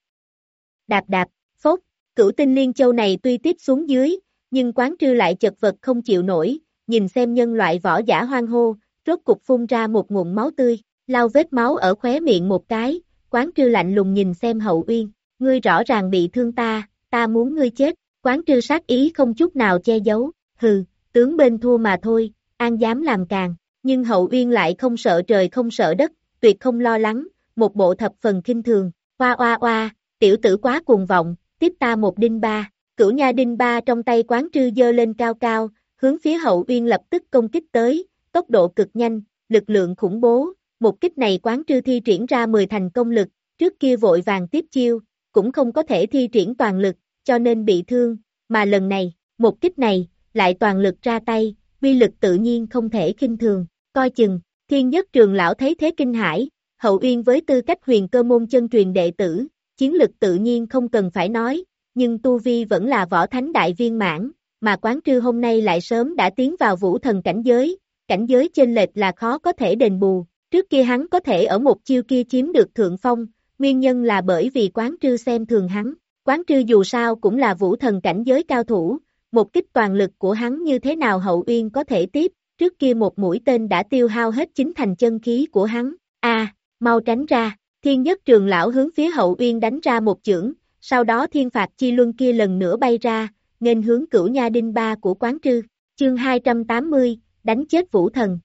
B: đạp đạp, phốt, cửu tinh liên châu này tuy tiếp xuống dưới, nhưng quán trư lại chật vật không chịu nổi, nhìn xem nhân loại võ giả hoang hô, rốt cục phun ra một nguồn máu tươi, lau vết máu ở khóe miệng một cái, quán trư lạnh lùng nhìn xem hậu uyên, ngươi rõ ràng bị thương ta, ta muốn ngươi chết, quán trư sát ý không chút nào che giấu, hừ, tướng bên thua mà thôi, an dám làm càng, nhưng hậu uyên lại không sợ trời không sợ đất, tuyệt không lo lắng, một bộ thập phần kinh thường, oa oa oa, tiểu tử quá cuồng vọng, tiếp ta một đinh ba, cửu nha đinh ba trong tay quán trư dơ lên cao cao, hướng phía hậu uyên lập tức công kích tới, tốc độ cực nhanh, lực lượng khủng bố, một kích này quán trư thi triển ra 10 thành công lực, trước kia vội vàng tiếp chiêu, cũng không có thể thi triển toàn lực, cho nên bị thương, mà lần này, một kích này, lại toàn lực ra tay, uy lực tự nhiên không thể kinh thường, coi chừng, thiên nhất trường lão thấy thế kinh hải, hậu uyên với tư cách huyền cơ môn chân truyền đệ tử, chiến lực tự nhiên không cần phải nói, nhưng Tu Vi vẫn là võ thánh đại viên mãn, mà quán trư hôm nay lại sớm đã tiến vào vũ thần cảnh giới, cảnh giới trên lệch là khó có thể đền bù, trước kia hắn có thể ở một chiêu kia chiếm được thượng phong, nguyên nhân là bởi vì quán trư xem thường hắn, quán trư dù sao cũng là vũ thần cảnh giới cao thủ, một kích toàn lực của hắn như thế nào hậu uyên có thể tiếp, trước kia một mũi tên đã tiêu hao hết chính thành chân khí của hắn, a mau tránh ra, thiên nhất trường lão hướng phía hậu uyên đánh ra một chưởng, sau đó thiên phạt chi luân kia lần nữa bay ra, nên hướng cửu nha đinh ba của quán trư, chương 280, đánh chết vũ thần.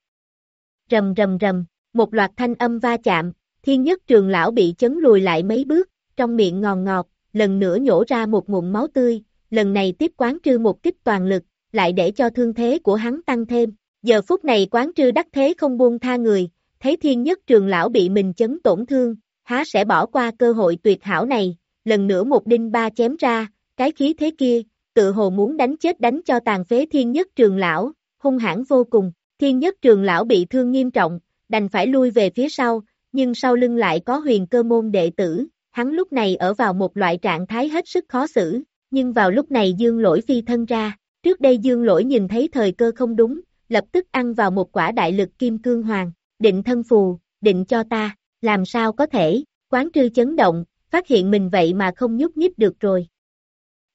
B: Rầm rầm rầm, một loạt thanh âm va chạm, thiên nhất trường lão bị chấn lùi lại mấy bước, trong miệng ngòn ngọt, lần nữa nhổ ra một ngụm máu tươi, lần này tiếp quán trư một kích toàn lực, lại để cho thương thế của hắn tăng thêm. Giờ phút này quán trư đắc thế không buông tha người, thấy thiên nhất trường lão bị mình chấn tổn thương, há sẽ bỏ qua cơ hội tuyệt hảo này, lần nữa một đinh ba chém ra, cái khí thế kia, tự hồ muốn đánh chết đánh cho tàn phế thiên nhất trường lão, hung hãn vô cùng, thiên nhất trường lão bị thương nghiêm trọng, đành phải lui về phía sau, nhưng sau lưng lại có huyền cơ môn đệ tử, hắn lúc này ở vào một loại trạng thái hết sức khó xử, nhưng vào lúc này dương lỗi phi thân ra, trước đây dương lỗi nhìn thấy thời cơ không đúng, lập tức ăn vào một quả đại lực kim cương hoàng, định thân phù, định cho ta, làm sao có thể, quán trư chấn động, phát hiện mình vậy mà không nhúc nhích được rồi.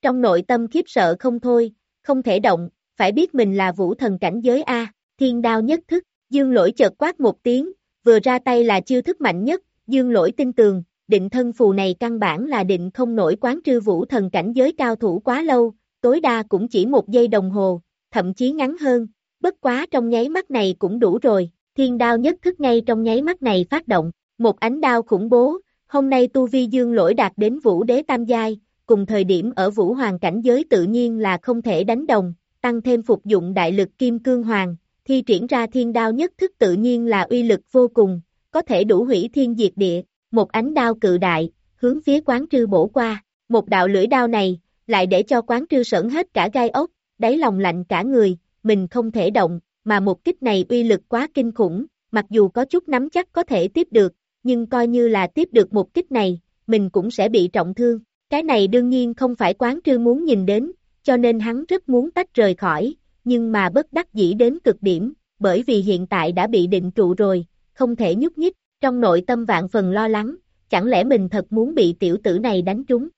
B: trong nội tâm khiếp sợ không thôi, không thể động, phải biết mình là vũ thần cảnh giới A, thiên đao nhất thức, dương lỗi chợt quát một tiếng, vừa ra tay là chiêu thức mạnh nhất, dương lỗi tin tường, định thân phù này căn bản là định không nổi quán trư vũ thần cảnh giới cao thủ quá lâu, tối đa cũng chỉ một giây đồng hồ, thậm chí ngắn hơn, bất quá trong nháy mắt này cũng đủ rồi, thiên đao nhất thức ngay trong nháy mắt này phát động, một ánh đao khủng bố, hôm nay tu vi dương lỗi đạt đến vũ đế tam giai, cùng thời điểm ở vũ hoàng cảnh giới tự nhiên là không thể đánh đồng, tăng thêm phục dụng đại lực kim cương hoàng, thi triển ra thiên đao nhất thức tự nhiên là uy lực vô cùng, có thể đủ hủy thiên diệt địa, một ánh đao cự đại, hướng phía quán trư bổ qua, một đạo lưỡi đao này, lại để cho quán trư sởn hết cả gai ốc, đáy lòng lạnh cả người, mình không thể động, mà một kích này uy lực quá kinh khủng, mặc dù có chút nắm chắc có thể tiếp được, nhưng coi như là tiếp được một kích này, mình cũng sẽ bị trọng thương. Cái này đương nhiên không phải quán trư muốn nhìn đến, cho nên hắn rất muốn tách rời khỏi, nhưng mà bất đắc dĩ đến cực điểm, bởi vì hiện tại đã bị định trụ rồi, không thể nhúc nhích, trong nội tâm vạn phần lo lắng, chẳng lẽ mình thật muốn bị tiểu tử này đánh trúng.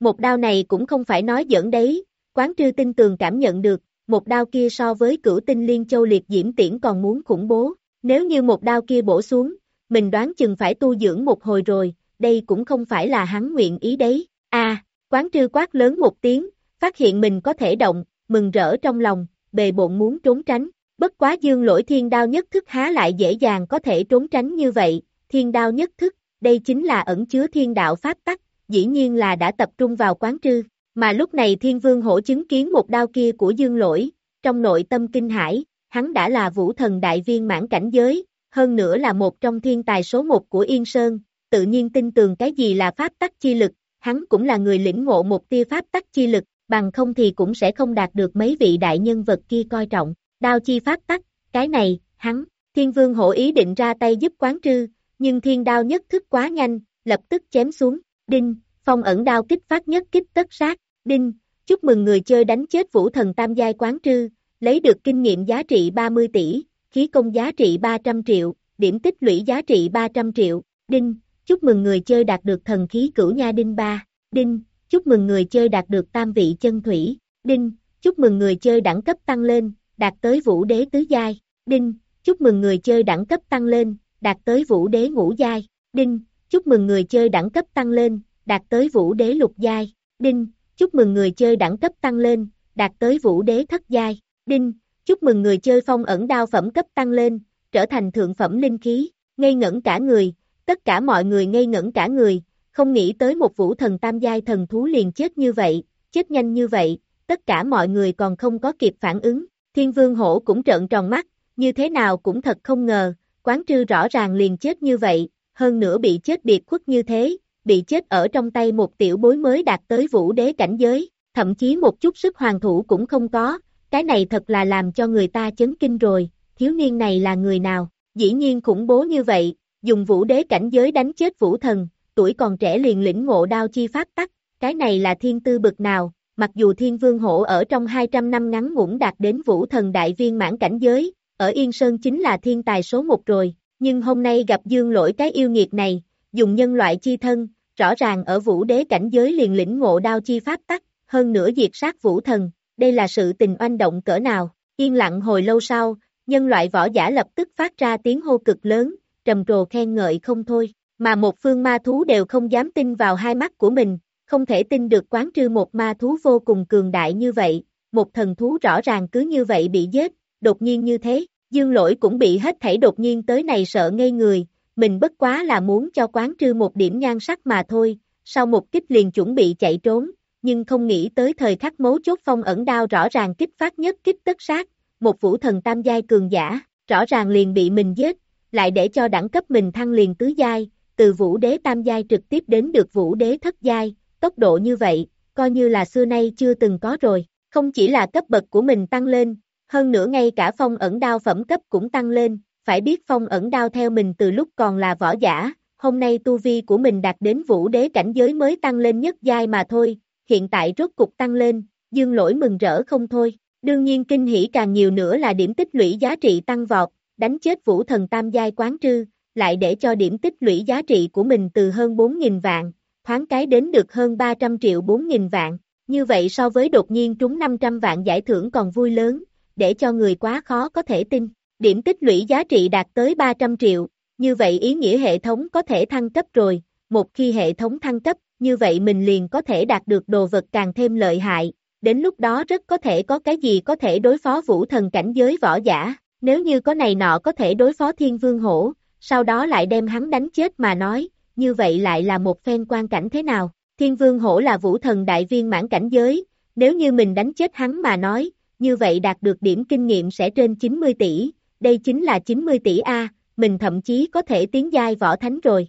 B: Một đao này cũng không phải nói giỡn đấy, quán trư tinh tường cảm nhận được, một đao kia so với cửu tinh liên châu liệt diễm tiễn còn muốn khủng bố, nếu như một đao kia bổ xuống, mình đoán chừng phải tu dưỡng một hồi rồi, đây cũng không phải là hắn nguyện ý đấy, a à, quán trư quát lớn một tiếng, phát hiện mình có thể động, mừng rỡ trong lòng, bề bộn muốn trốn tránh, bất quá dương lỗi thiên đao nhất thức há lại dễ dàng có thể trốn tránh như vậy, thiên đao nhất thức, đây chính là ẩn chứa thiên đạo pháp tắc, dĩ nhiên là đã tập trung vào quán trư, mà lúc này thiên vương hổ chứng kiến một đao kia của dương lỗi, trong nội tâm kinh hải, hắn đã là vũ thần đại viên mãn cảnh giới, hơn nữa là một trong thiên tài số một của Yên Sơn, tự nhiên tin tưởng cái gì là pháp tắc chi lực, hắn cũng là người lĩnh ngộ một tia pháp tắc chi lực, bằng không thì cũng sẽ không đạt được mấy vị đại nhân vật kia coi trọng, đao chi pháp tắc, cái này, hắn, thiên vương hổ ý định ra tay giúp quán trư, nhưng thiên đao nhất thức quá nhanh, lập tức chém xuống, đinh, phong ẩn đao kích phát nhất kích tất sát, đinh, chúc mừng người chơi đánh chết vũ thần tam giai quán trư, lấy được kinh nghiệm giá trị 30 tỷ, khí công giá trị 300 triệu, điểm tích lũy giá trị 300 triệu, đinh, chúc mừng người chơi đạt được thần khí cửu nha đinh 3, đinh, chúc mừng người chơi đạt được tam vị chân thủy, đinh, chúc mừng người chơi đẳng cấp tăng lên, đạt tới vũ đế tứ giai, đinh, chúc mừng người chơi đẳng cấp tăng lên, đạt tới vũ đế ngũ giai, đinh, chúc mừng người chơi đẳng cấp tăng lên, đạt tới vũ đế lục giai, đinh, chúc mừng người chơi đẳng cấp tăng lên, đạt tới vũ đế thất giai, đinh, chúc mừng người chơi phong ẩn đao phẩm cấp tăng lên, trở thành thượng phẩm linh khí, ngây ngẩn cả người, tất cả mọi người ngây ngẩn cả người, không nghĩ tới một vũ thần tam giai thần thú liền chết như vậy, chết nhanh như vậy, tất cả mọi người còn không có kịp phản ứng, thiên vương hổ cũng trợn tròn mắt, như thế nào cũng thật không ngờ, quán trư rõ ràng liền chết như vậy, hơn nữa bị chết biệt khuất như thế, bị chết ở trong tay một tiểu bối mới đạt tới vũ đế cảnh giới, thậm chí một chút sức hoàng thủ cũng không có, cái này thật là làm cho người ta chấn kinh rồi, thiếu niên này là người nào, dĩ nhiên khủng bố như vậy, dùng vũ đế cảnh giới đánh chết vũ thần, tuổi còn trẻ liền lĩnh ngộ đao chi pháp tắc, cái này là thiên tư bực nào, mặc dù thiên vương hổ ở trong 200 năm ngắn ngủn đạt đến vũ thần đại viên mãn cảnh giới, ở Yên Sơn chính là thiên tài số một rồi, nhưng hôm nay gặp dương lỗi cái yêu nghiệt này, dùng nhân loại chi thân, rõ ràng ở vũ đế cảnh giới liền lĩnh ngộ đao chi pháp tắc, hơn nữa diệt sát vũ thần, đây là sự tình oanh động cỡ nào, yên lặng hồi lâu sau, nhân loại võ giả lập tức phát ra tiếng hô cực lớn, trầm trồ khen ngợi không thôi, mà một phương ma thú đều không dám tin vào hai mắt của mình, không thể tin được quán trư một ma thú vô cùng cường đại như vậy, một thần thú rõ ràng cứ như vậy bị giết, đột nhiên như thế, dương lỗi cũng bị hết thảy đột nhiên tới này sợ ngây người, mình bất quá là muốn cho quán trư một điểm nhan sắc mà thôi, sau một kích liền chuẩn bị chạy trốn, nhưng không nghĩ tới thời khắc mấu chốt phong ẩn đao rõ ràng kích phát nhất kích tất sát, một vũ thần tam giai cường giả, rõ ràng liền bị mình giết, lại để cho đẳng cấp mình thăng liền tứ giai, từ vũ đế tam giai trực tiếp đến được vũ đế thất giai, tốc độ như vậy, coi như là xưa nay chưa từng có rồi, không chỉ là cấp bậc của mình tăng lên, hơn nữa ngay cả phong ẩn đao phẩm cấp cũng tăng lên, phải biết phong ẩn đao theo mình từ lúc còn là võ giả, hôm nay tu vi của mình đạt đến vũ đế cảnh giới mới tăng lên nhất giai mà thôi, hiện tại rốt cục tăng lên, dương lỗi mừng rỡ không thôi, đương nhiên kinh hỉ càng nhiều nữa là điểm tích lũy giá trị tăng vọt, đánh chết vũ thần tam giai quán trư, lại để cho điểm tích lũy giá trị của mình từ hơn 4.000 vạn, thoáng cái đến được hơn 300 triệu 4.000 vạn, Như vậy so với đột nhiên trúng 500 vạn giải thưởng còn vui lớn, để cho người quá khó có thể tin. Điểm tích lũy giá trị đạt tới 300 triệu, như vậy ý nghĩa hệ thống có thể thăng cấp rồi, một khi hệ thống thăng cấp, như vậy mình liền có thể đạt được đồ vật càng thêm lợi hại, đến lúc đó rất có thể có cái gì có thể đối phó vũ thần cảnh giới võ giả, nếu như có này nọ có thể đối phó thiên vương hổ, sau đó lại đem hắn đánh chết mà nói, như vậy lại là một phen quan cảnh thế nào, thiên vương hổ là vũ thần đại viên mãn cảnh giới, nếu như mình đánh chết hắn mà nói, như vậy đạt được điểm kinh nghiệm sẽ trên 90 tỷ, đây chính là 90 tỷ A, mình thậm chí có thể tiến giai võ thánh rồi.